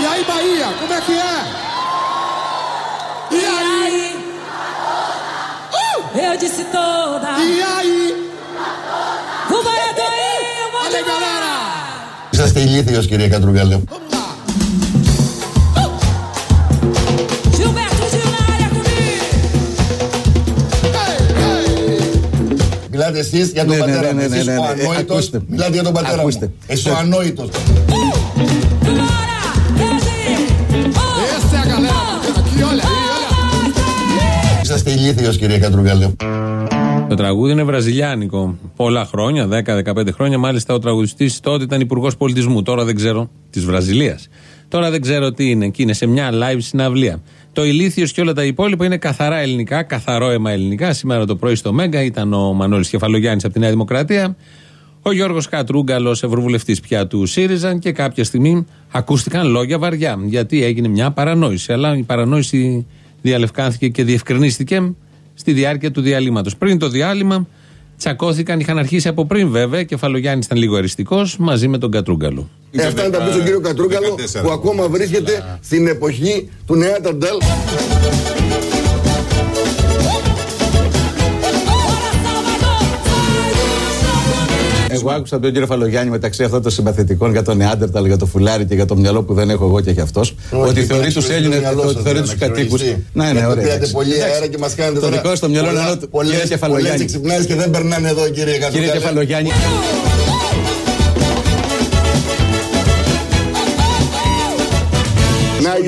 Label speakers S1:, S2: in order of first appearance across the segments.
S1: E aí, Bahia, como é que é? E aí?
S2: Eu disse toda.
S1: E aí?
S2: O Baiadoinho,
S1: Olha aí, galera!
S3: Είσαστε ηλίθιος κύριε Κατρούγκαλε.
S1: Vamos lá!
S2: Gilberto Gil na área comigo.
S1: Ei, ei!
S3: Μιλάτε εσείς για τον
S4: Ναι, ναι,
S3: πατέρα μου.
S4: ναι, ναι,
S3: Εσείς
S4: ναι,
S3: ο
S4: ναι. Ε,
S3: ανόητος.
S4: ακούστε.
S3: Μιλάτε για τον πατέρα
S4: Ακούστε.
S3: μου. Εσύ ο ανόητος.
S1: Olha!
S3: Είσαστε ηλίθιος κύριε Κατρούγκαλε.
S5: Το τραγούδι είναι βραζιλιάνικο. Πολλά χρόνια, 10-15 χρόνια. Μάλιστα, ο τραγουδιστής τότε ήταν υπουργός πολιτισμού. Τώρα δεν ξέρω. της Βραζιλίας. Τώρα δεν ξέρω τι είναι. Και είναι σε μια live συναυλία. Το ηλίθιος και όλα τα υπόλοιπα είναι καθαρά ελληνικά, καθαρό αίμα ελληνικά. Σήμερα το πρωί στο Μέγκα ήταν ο Μανώλης Κεφαλογιάννης από τη Νέα Δημοκρατία. Ο Γιώργος Κατρούγκαλο, ευρωβουλευτής πια του ΣΥΡΙΖΑ. Και κάποια στιγμή ακούστηκαν λόγια βαριά. Γιατί έγινε μια παρανόηση. Αλλά η παρανόηση διαλευκάνθηκε και διευκρινίστηκε στη διάρκεια του διαλύματος. Πριν το διάλειμμα, τσακώθηκαν, είχαν αρχίσει από πριν βέβαια. Κεφαλογιάννης ήταν λίγο αριστικός μαζί με τον Κατρούγκαλο.
S3: Ε, αυτά είναι τα πει στον κύριο Κατρούγκαλο που ακόμα βρίσκεται στην εποχή του Νεάταρνταλ.
S2: Bora,
S4: Εγώ άκουσα τον κύριο Φαλογιάννη μεταξύ αυτών των συμπαθητικών για τον Νεάντερταλ, για το φουλάρι και για το μυαλό που δεν έχω εγώ και έχει αυτός. Ότι θεωρείς τους Έλληνε, ότι θεωρείς τους κατοίκους. Ναι, ναι, ωραία.
S3: Πήρατε
S4: εντάξει.
S3: πολύ
S4: Εντάξει.
S3: αέρα και μας κάνετε
S4: Το
S3: τώρα.
S4: δικό στο μυαλό είναι άλλο. Κύριε
S3: Πολλές
S4: Κεφαλογιάννη.
S3: ξυπνάει και δεν περνάνε εδώ κύριε
S4: Κύριε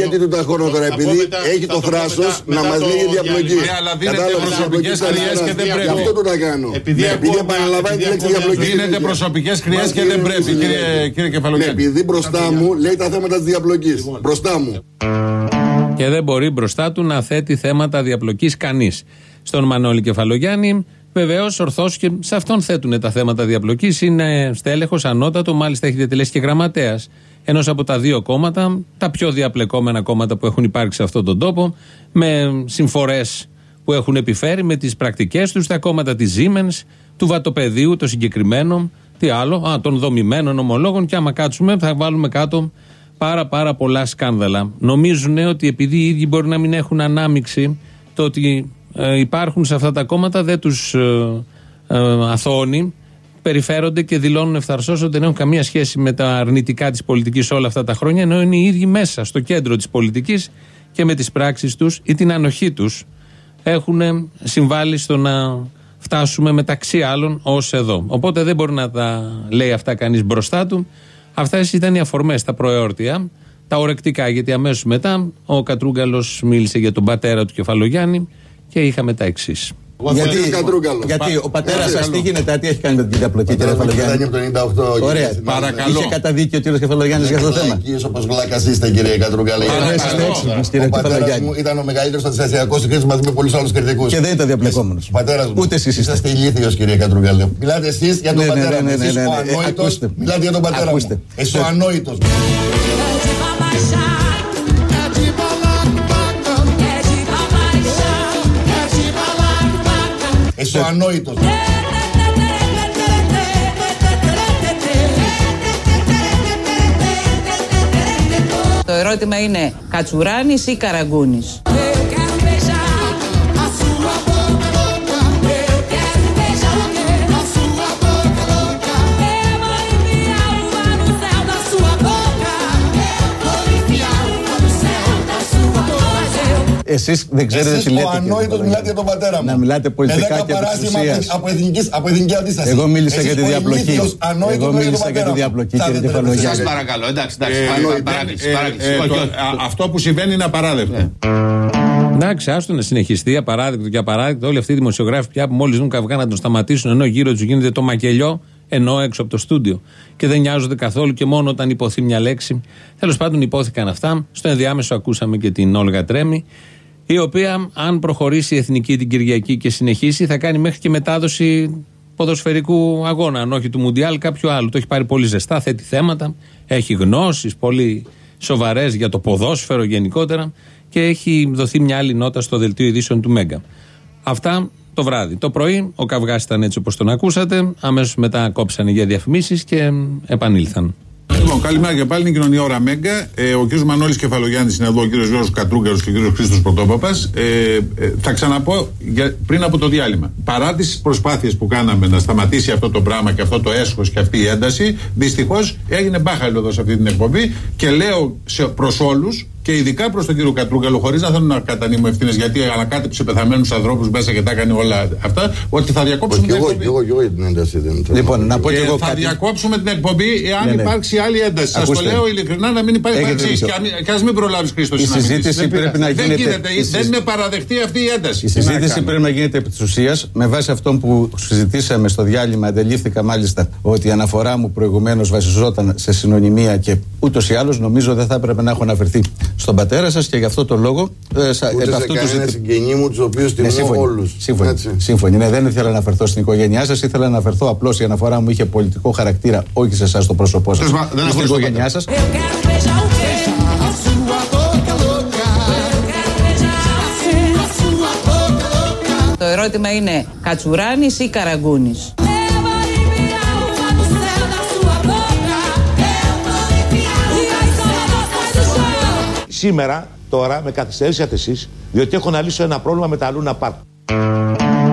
S3: γιατί του τα χώνω τώρα, επειδή
S6: μετά-
S3: έχει
S6: θα
S3: το
S6: το πω
S3: θράσος
S6: μετά-
S3: να
S6: μετά
S3: μας
S6: το
S3: λέγει
S6: διάλειμμα.
S3: διαπλοκή.
S6: Ναι,
S7: αλλά δίνετε
S3: Κατάλαβες,
S7: προσωπικές
S3: διαπλοκή
S7: χρειές
S3: ήταν
S7: και δεν
S3: ένας.
S7: πρέπει.
S3: Γι' αυτό του τα κάνω.
S6: Επειδή
S3: Ναι, επειδή
S6: ακόμα-
S3: επαναλαμβάνει τη
S6: επειδή
S3: λέξη
S6: ακόμα
S3: διαπλοκή.
S7: Δίνετε
S3: συνέχεια.
S7: προσωπικές χρειές
S3: Μας
S7: και δεν
S3: κύριε
S7: πρέπει,
S3: Ρουσουλέ.
S7: κύριε, κύριε
S3: Ναι,
S7: Κεφαλογιάννη.
S3: επειδή μπροστά μου λέει τα θέματα της διαπλοκής. Μπροστά μου.
S5: Και δεν μπορεί μπροστά του να θέτει θέματα διαπλοκής κανείς. Στον Μανώλη Κεφαλογιάννη, βεβαίως, ορθώς και σε αυτόν θέτουν τα θέματα διαπλοκής. Είναι στέλεχος ανώτατο, μάλιστα έχει διατελέσει και γραμματέας ενός από τα δύο κόμματα, τα πιο διαπλεκόμενα κόμματα που έχουν υπάρξει σε αυτόν τον τόπο, με συμφορές που έχουν επιφέρει με τις πρακτικές τους, τα κόμματα της Siemens, του Βατοπεδίου, το συγκεκριμένο, τι άλλο, α, των δομημένων ομολόγων. Και άμα κάτσουμε, θα βάλουμε κάτω πάρα πάρα πολλά σκάνδαλα. Νομίζουν ότι επειδή οι ίδιοι μπορεί να μην έχουν ανάμειξη, το ότι ε, υπάρχουν σε αυτά τα κόμματα δεν τους ε, ε, αθώνει. Περιφέρονται και δηλώνουν ευθαρσώ ότι δεν έχουν καμία σχέση με τα αρνητικά της πολιτικής όλα αυτά τα χρόνια, ενώ είναι οι ίδιοι μέσα στο κέντρο της πολιτικής και με τις πράξεις τους ή την ανοχή τους έχουν συμβάλει στο να φτάσουμε μεταξύ άλλων ως εδώ. Οπότε δεν μπορεί να τα λέει αυτά κανείς μπροστά του. Αυτές ήταν οι αφορμές, τα προεόρτια, τα ορεκτικά. Γιατί αμέσως μετά ο Κατρούγκαλος μίλησε για τον πατέρα του Κεφαλογιάννη και είχαμε τα εξής.
S3: Γιατί Κατρούγκαλο.
S4: Γιατί ο πατέρας
S3: Έτσι.
S4: σας τι γίνεται, τι έχει κάνει με την διαπλοκή, κύριε
S3: Πατέρας μου
S4: Κεφαλογιάννη.
S3: ήταν από το 98.
S4: Ωραία.
S3: κύριε.
S7: Παρακαλώ.
S4: Είχε καταδίκη ο κύριος Κεφαλογιάννης για αυτό το θέμα.
S3: Βλακίες όπως βλάκας είστε κύριε Κατρούγκαλε.
S7: Παρακαλώ.
S3: Ήταν-
S7: Είστε
S4: έξυπνος,
S3: Ο
S4: κύριε
S3: πατέρας
S4: Κεφαλογιάννη.
S3: μου ήταν ο μεγαλύτερος αντιστασιακός κριτής μαζί με πολλούς άλλους κριτικούς.
S4: Και δεν ήταν διαπλεκόμενος.
S3: Ο πατέρας μου.
S4: Ούτε εσείς είστε.
S3: Είσαστε ηλίθιος κύριε Κατρούγκαλε. Μιλάτε εσείς για τον
S4: Ναι, ναι,
S3: πατέρα
S4: ναι,
S3: μου.
S4: ναι,
S3: Εσείς
S4: ναι,
S3: ο
S4: ναι, ναι.
S3: ανόητος.
S4: Ακούστε.
S3: Μιλάτε για τον πατέρα μου.
S4: Ακούστε.
S3: Εσύ ο ανόητος.
S1: Balacobaca.
S3: Εσύ ο ανόητος.
S8: Το ερώτημα είναι Κατσουράνης ή Καραγκούνης;
S4: Εσείς δεν ξέρετε
S3: Εσείς
S4: τι λέτε.
S3: ο
S4: κύριε
S3: ανόητος
S4: Κεφαλογιάννη.
S3: μιλάτε για τον πατέρα μου.
S4: Να μιλάτε πολιτικά
S3: Με δέκα
S4: και επί της
S3: παράσημα από,
S4: ουσίας.
S3: από, εθνικής, από εθνική αντίσταση.
S4: Εγώ μίλησα
S3: Εσείς
S4: για τη
S3: ο
S4: διαπλοκή.
S3: ηλίθιος ανόητος
S4: Εγώ
S3: μιλάτε
S4: μίλησα
S3: τον
S4: για τη
S3: πατέρα μου.
S4: διαπλοκή,
S3: Θα
S4: κύριε
S3: δεν
S4: Κεφαλογιάννη.
S3: τρέπεστε.
S6: Σας παρακαλώ, εντάξει, εντάξει.
S7: Ε,
S6: παρά-
S7: ε,
S6: παράκληση,
S7: ε,
S6: παράκληση.
S7: ε,
S6: Όχι,
S7: το-
S6: όχι.
S7: α- Αυτό που συμβαίνει είναι απαράδεκτο.
S5: Εντάξει, άστο να συνεχιστεί απαράδεκτο και απαράδεκτο. Όλοι αυτοί οι δημοσιογράφοι πια που μόλις δουν καυγά να τον σταματήσουν ενώ γύρω τους γίνεται το μακελιό, ενώ έξω από το στούντιο. Και δεν νοιάζονται καθόλου και μόνο όταν υποθεί μια λέξη. Τέλος πάντων, υπόθηκαν αυτά. Στο ενδιάμεσο ακούσαμε και την Όλγα Τρέμι, η οποία, αν προχωρήσει η εθνική την Κυριακή και συνεχίσει, θα κάνει μέχρι και μετάδοση ποδοσφαιρικού αγώνα, αν όχι του Μουντιάλ, κάποιου άλλου. Το έχει πάρει πολύ ζεστά, θέτει θέματα, έχει γνώσεις πολύ σοβαρές για το ποδόσφαιρο γενικότερα και έχει δοθεί μια άλλη νότα στο δελτίο ειδήσεων του Μέγκα. Αυτά το βράδυ. Το πρωί ο καυγάς ήταν έτσι όπως τον ακούσατε. Αμέσως μετά κόψανε για διαφημίσεις και επανήλθαν.
S7: Λοιπόν, καλημέρα και πάλι. Είναι η κοινωνία ώρα Μέγκα. Ε, ο κ. Μανώλης Κεφαλογιάννης είναι εδώ, ο κ. Γιώργος Κατρούγκαρος και ο κ. Χρήστος Πρωτόπαπας. Ε, ε, θα ξαναπώ για, πριν από το διάλειμμα. Παρά τις προσπάθειες που κάναμε να σταματήσει αυτό το πράγμα και αυτό το έσχος και αυτή η ένταση, δυστυχώς έγινε μπάχαλο εδώ σε αυτή την εκπομπή και λέω προς όλους και ειδικά προς τον κύριο Κατρούγκαλο, χωρίς να θέλω να κατανείμω ευθύνες, γιατί ανακάτεψε πεθαμένους ανθρώπους μέσα και τα έκανε όλα αυτά, ότι θα διακόψουμε
S3: την
S7: εκπομπή.
S3: Εγώ, εγώ, την ένταση δεν θέλω.
S4: Λοιπόν, να πω και εγώ
S7: θα
S4: κάτι.
S7: διακόψουμε την εκπομπή εάν
S4: Ναι, ναι.
S7: υπάρξει άλλη ένταση. Σας το
S4: Ακούστε.
S7: λέω ειλικρινά να μην υπάρχει
S4: Έχετε
S7: παρεξήγηση.
S4: δίκιο.
S7: Και α μην- Και ας μην προλάβεις Χρήστο
S4: Η συζήτηση πρέπει να
S7: Δεν
S4: γίνεται-
S7: γίνεται,
S4: η
S7: δεν
S4: συζ-
S7: είναι παραδεχτή αυτή η ένταση.
S4: Η
S7: Τι να
S4: συζήτηση
S7: κάνουμε;
S4: πρέπει να γίνεται επί της ουσίας. Με βάση αυτό που συζητήσαμε στο διάλειμμα, αντελήφθηκα μάλιστα ότι η αναφορά μου προηγουμένως βασιζόταν σε συνωνυμία και ούτως ή άλλως νομίζω δεν θα έπρεπε να έχω αναφερθεί στον πατέρα σας και γι' αυτό το λόγο. Ε, σα,
S3: Ούτε
S4: επ'
S3: σε
S4: αυτού του
S3: κανένα
S4: ζητη-
S3: συγγενή μου, τους οποίους
S4: Ναι,
S3: τιμώ
S4: σύμφωνοι.
S3: όλους.
S4: Σύμφωνοι. σύμφωνοι. Ναι, δεν ήθελα να αναφερθώ στην οικογένειά σας. Ήθελα να αναφερθώ απλώς η αναφορά μου είχε πολιτικό χαρακτήρα, όχι σε εσάς το πρόσωπό σας.
S7: Τέλος πάντων, δεν
S4: Στην
S7: αφορά στον
S4: οικογένειά σας.
S2: Eu quero beijar o quê?
S1: A sua boca louca.
S2: Eu quero beijar
S1: A sua boca louca.
S8: Το ερώτημα είναι Κατσουράνης ή Καραγκούνης;
S6: Σήμερα, τώρα, με καθυστερήσατε εσείς, διότι έχω να λύσω ένα πρόβλημα με τα Λούνα Πάρκ.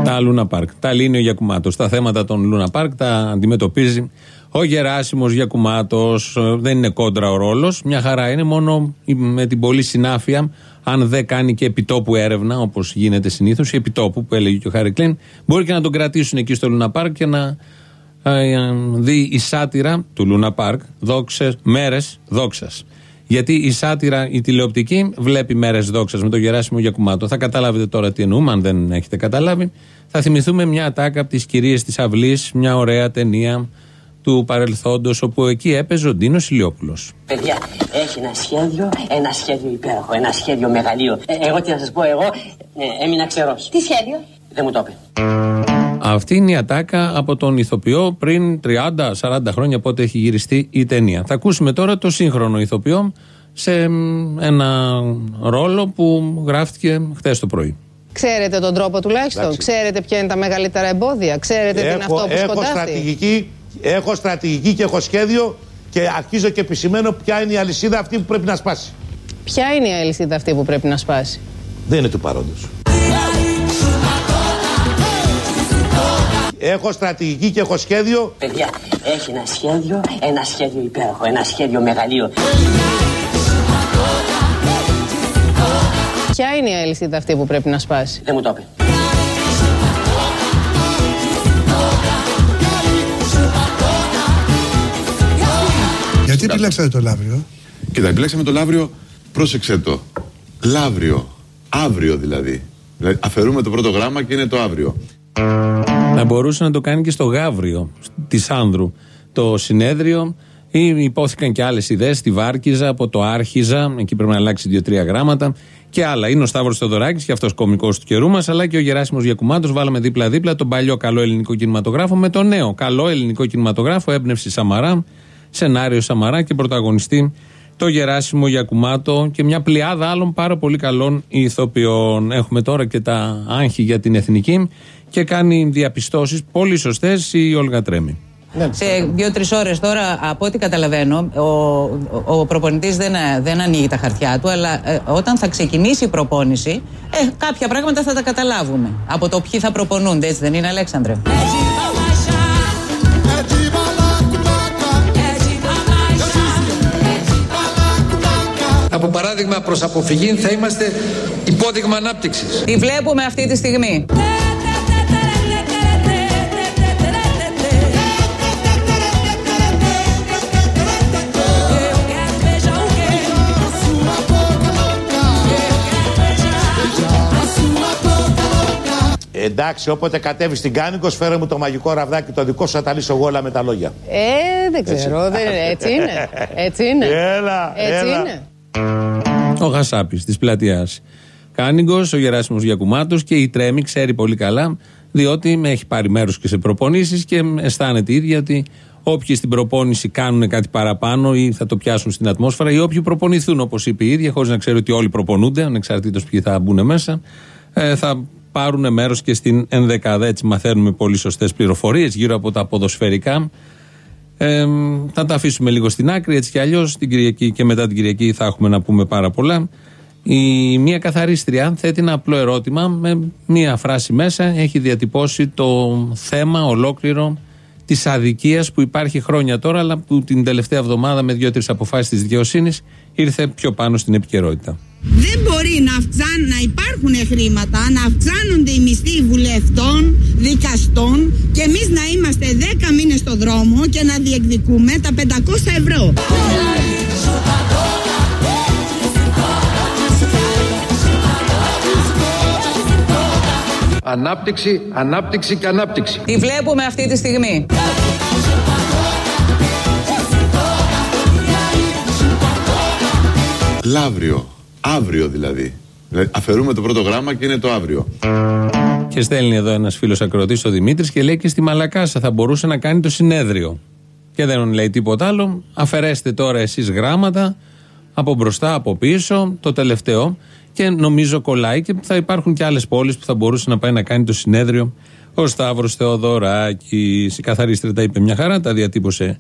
S5: Τα Λούνα Πάρκ. Τα λύνει ο Γιακουμάτος. Τα θέματα των Λούνα Πάρκ τα αντιμετωπίζει ο Γεράσιμος Γιακουμάτος. Δεν είναι κόντρα ο ρόλος. Μια χαρά είναι μόνο με την πολλή συνάφεια. Αν δεν κάνει και επιτόπου έρευνα, όπως γίνεται συνήθως, η επιτόπου που έλεγε και ο Χάρη Κλίν, μπορεί και να τον κρατήσουν εκεί στο Λούνα Πάρκ και να ε, ε, δει η σάτυρα του Λούνα Πάρκ, δόξες, μέρες δόξας. Γιατί η σάτυρα, η τηλεοπτική, βλέπει μέρες δόξας με τον Γεράσιμο Γιακουμάτο. Θα καταλάβετε τώρα τι εννοούμε, αν δεν έχετε καταλάβει. Θα θυμηθούμε μια ατάκα από τις κυρίες της Αυλής, μια ωραία ταινία του παρελθόντος, όπου εκεί έπαιζε ο Ντίνος Ηλιόπουλος.
S9: Παιδιά, έχει ένα σχέδιο, ένα σχέδιο υπέροχο, ένα σχέδιο μεγαλείο. Ε, εγώ τι να σας πω, εγώ ε, έμεινα ξερός. Τι σχέδιο; Δεν μου το είπε.
S5: Αυτή είναι η ατάκα από τον ηθοποιό πριν 30-40 χρόνια πότε έχει γυριστεί η ταινία. Θα ακούσουμε τώρα το σύγχρονο ηθοποιό σε μ, ένα ρόλο που γράφτηκε χθες το πρωί.
S10: Ξέρετε τον τρόπο τουλάχιστον.
S6: Εντάξει.
S10: Ξέρετε ποια είναι τα μεγαλύτερα εμπόδια. Ξέρετε τι είναι αυτό που
S6: έχω,
S10: σκοτάφτει.
S6: στρατηγική, έχω στρατηγική και έχω σχέδιο και αρχίζω και επισημαίνω ποια είναι η αλυσίδα αυτή που πρέπει να σπάσει.
S10: Ποια είναι η αλυσίδα αυτή που πρέπει να σπάσει;
S6: Δεν είναι του παρόντος. Έχω στρατηγική και έχω σχέδιο.
S9: Παιδιά, έχει ένα σχέδιο, ένα σχέδιο υπέροχο, ένα σχέδιο μεγαλείο.
S10: Ποια είναι η αλυσίδα αυτή που πρέπει να σπάσει;
S9: Δεν μου το είπε.
S11: Γιατί επιλέξατε το Λαύριο;
S12: Κοίτα, επιλέξαμε το Λαύριο, πρόσεξε το. Λαύριο. Αύριο δηλαδή. δηλαδή. Αφαιρούμε το πρώτο γράμμα και είναι το αύριο.
S5: Θα μπορούσε να το κάνει και στο Γαύριο της Άνδρου το συνέδριο. Ή υπόθηκαν και άλλες ιδέες στη Βάρκιζα, από το Άρχιζα, εκεί πρέπει να αλλάξει δύο-τρία γράμματα και άλλα. Είναι ο Σταύρος Θεοδωράκης και αυτός κωμικός του καιρού μας, αλλά και ο Γεράσιμος Γιακουμάτος. Βάλαμε δίπλα-δίπλα τον παλιό καλό ελληνικό κινηματογράφο με τον νέο καλό ελληνικό κινηματογράφο, έμπνευση Σαμαρά, σενάριο Σαμαρά και πρωταγωνιστή το Γεράσιμο Γιακουμάτο και μια πλειάδα άλλων πάρα πολύ καλών ηθοποιών. Έχουμε τώρα και τα άγχη για την εθνική και κάνει διαπιστώσεις πολύ σωστές η Όλγα Τρέμι.
S8: Σε δύο-τρεις ώρες τώρα, από ό,τι καταλαβαίνω, ο, ο, ο προπονητής δεν, δεν ανοίγει τα χαρτιά του, αλλά ε, όταν θα ξεκινήσει η προπόνηση, ε, κάποια πράγματα θα τα καταλάβουμε. Από το ποιοι θα προπονούνται, έτσι δεν είναι, Αλέξανδρε;
S13: Από παράδειγμα προς αποφυγή θα είμαστε υπόδειγμα ανάπτυξης.
S8: Τι βλέπουμε αυτή τη στιγμή.
S2: Eu quero beijar o quê?
S1: A sua boca louca.
S2: Eu quero beijar.
S1: A sua boca louca.
S6: Εντάξει, όποτε κατέβεις στην Κάνιγγος, φέρε μου το μαγικό ραβδάκι το δικό σου, θα τα λύσω εγώ όλα με τα λόγια.
S10: Ε, δεν ξέρω. δεν, έτσι είναι. Έτσι είναι.
S6: Έλα,
S10: Έτσι
S6: έλα.
S10: είναι.
S5: Ο Γασάπης της πλατείας Κάνιγκος, ο Γεράσιμος Γιακουμάτος και η Τρέμη ξέρει πολύ καλά, διότι με έχει πάρει μέρος και σε προπονήσεις και αισθάνεται η ίδια ότι όποιοι στην προπόνηση κάνουν κάτι παραπάνω ή θα το πιάσουν στην ατμόσφαιρα ή όποιοι προπονηθούν, όπως είπε η ίδια, χωρίς να ξέρει ότι όλοι προπονούνται, ανεξαρτήτως ποιοι θα μπουν μέσα, ε, θα πάρουν μέρος και στην ενδεκάδα. Έτσι μαθαίνουμε πολύ σωστές πληροφορίες γύρω από τα ποδοσφαιρικά Ε, θα τα αφήσουμε λίγο στην άκρη, έτσι κι αλλιώς την Κυριακή και μετά την Κυριακή θα έχουμε να πούμε πάρα πολλά. Η μία καθαρίστρια θέτει ένα απλό ερώτημα με μία φράση μέσα. Έχει διατυπώσει το θέμα ολόκληρο της αδικίας που υπάρχει χρόνια τώρα, αλλά που την τελευταία εβδομάδα με δύο-τρεις αποφάσεις της δικαιοσύνης ήρθε πιο πάνω στην επικαιρότητα.
S14: Δεν μπορεί να, αυξάν, να υπάρχουν χρήματα, να αυξάνονται οι μισθοί βουλευτών, δικαστών και εμείς να είμαστε 10 μήνες στο δρόμο και να διεκδικούμε τα 500 ευρώ.
S13: Ανάπτυξη, ανάπτυξη και ανάπτυξη.
S8: Τι βλέπουμε αυτή τη στιγμή.
S12: Λαύριο. Αύριο δηλαδή. Δηλαδή, Αφαιρούμε το πρώτο γράμμα και είναι το αύριο.
S5: Και στέλνει εδώ ένας φίλος ακροτή, ο Δημήτρης, και λέει και στη Μαλακάσα θα μπορούσε να κάνει το συνέδριο. Και δεν λέει τίποτα άλλο. Αφαιρέστε τώρα εσείς γράμματα από μπροστά, από πίσω, το τελευταίο. Και νομίζω κολλάει και θα υπάρχουν και άλλες πόλεις που θα μπορούσε να πάει να κάνει το συνέδριο. Ο Σταύρος Θεοδωράκης, η καθαρίστρια τα είπε μια χαρά, τα διατύπωσε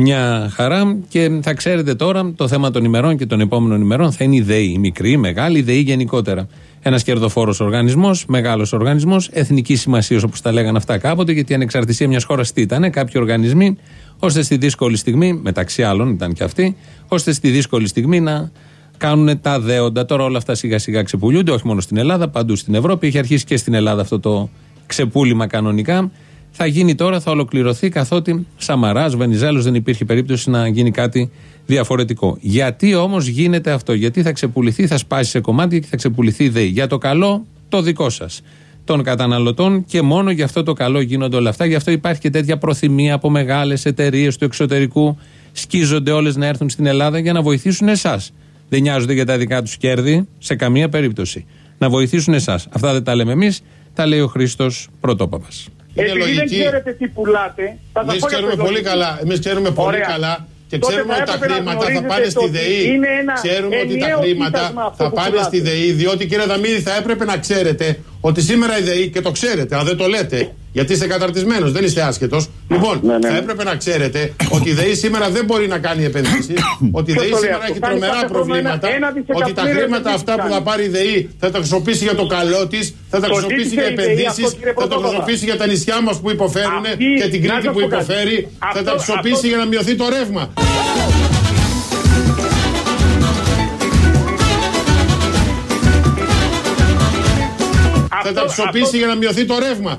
S5: μια χαρά. Και θα ξέρετε τώρα το θέμα των ημερών και των επόμενων ημερών θα είναι η ΔΕΗ, η μικρή, η μεγάλη, η ΔΕΗ γενικότερα. Ένας κερδοφόρος οργανισμός, μεγάλος οργανισμός, εθνική σημασία όπως τα λέγανε αυτά κάποτε, γιατί η ανεξαρτησία μιας χώρας τι ήταν, κάποιοι οργανισμοί, ώστε στη δύσκολη στιγμή, μεταξύ άλλων ήταν και αυτοί, ώστε στη δύσκολη στιγμή να κάνουν τα δέοντα. Τώρα όλα αυτά σιγά σιγά ξεπουλούνται, όχι μόνο στην Ελλάδα, παντού στην Ευρώπη. Έχει αρχίσει και στην Ελλάδα αυτό το ξεπούλημα κανονικά. Θα γίνει τώρα, θα ολοκληρωθεί, καθότι Σαμαράς, Βενιζέλος δεν υπήρχε περίπτωση να γίνει κάτι διαφορετικό. Γιατί όμως γίνεται αυτό, Γιατί θα ξεπουληθεί, θα σπάσει σε κομμάτια και θα ξεπουληθεί η ΔΕΗ. Για το καλό, το δικό σας. Των καταναλωτών και μόνο για αυτό το καλό γίνονται όλα αυτά. Γι' αυτό υπάρχει και τέτοια προθυμία από μεγάλες εταιρείες του εξωτερικού. Σκίζονται όλες να έρθουν στην Ελλάδα για να βοηθήσουν εσάς. Δεν νοιάζονται για τα δικά τους κέρδη σε καμία περίπτωση. Να βοηθήσουν εσάς. Αυτά δεν τα λέμε εμείς, τα λέει ο Χρήστος Πρωτόπαπας.
S15: Επειδή δεν ξέρετε τι πουλάτε, θα
S16: Εμείς
S15: σας πω για
S16: ξέρουμε
S15: το
S16: πολύ
S15: λογικό.
S16: καλά. Εμείς ξέρουμε πολύ
S15: Ωραία.
S16: καλά και
S15: Τότε
S16: ξέρουμε
S15: θα
S16: ότι τα
S15: έπρεπε να
S16: χρήματα θα
S15: γνωρίζετε
S16: πάνε στη
S15: ότι
S16: ΔΕΗ.
S15: είναι ένα
S16: Ξέρουμε ότι τα
S15: ενιαίο
S16: χρήματα
S15: κοίτασμα αυτό
S16: θα
S15: που
S16: πάνε
S15: πουλάτε.
S16: στη ΔΕΗ, διότι κύριε Δαμίδη θα έπρεπε να ξέρετε ότι σήμερα η ΔΕΗ, και το ξέρετε, αν δεν το λέτε, γιατί είστε καταρτισμένος, δεν είστε άσχετο. Λοιπόν,
S15: Ναι,
S16: θα έπρεπε να ξέρετε ότι η ΔΕΗ σήμερα δεν μπορεί να κάνει επενδύσεις, ότι η
S15: Ποιος
S16: ΔΕΗ
S15: το λέει
S16: σήμερα
S15: αυτό;
S16: έχει
S15: Κάνει
S16: τρομερά
S15: κάθε χρόνο
S16: προβλήματα,
S15: ένα- ένα
S16: ότι τα
S15: δισεκατομμύριο
S16: χρήματα
S15: επενδύσεις
S16: αυτά που θα
S15: κάνει.
S16: πάρει η ΔΕΗ θα τα χρησιμοποιήσει για το καλό της, θα τα
S15: Το
S16: χρησιμοποιήσει
S15: ζήτησε
S16: για
S15: η ΔΕΗ
S16: επενδύσεις,
S15: αυτό, κύριε
S16: θα τα
S15: Πρωτόπαπα.
S16: χρησιμοποιήσει για τα νησιά μας που υποφέρουν
S15: Αυτή-
S16: και την
S15: να
S16: Κρήτη
S15: σας
S16: που
S15: πω κάτι.
S16: υποφέρει, θα τα
S15: Αυτό-
S16: χρησιμοποιήσει
S15: αυτό-
S16: για να μειωθεί το ρεύμα. Θα τα χρησιμοποιήσει για να μειωθεί το ρεύμα.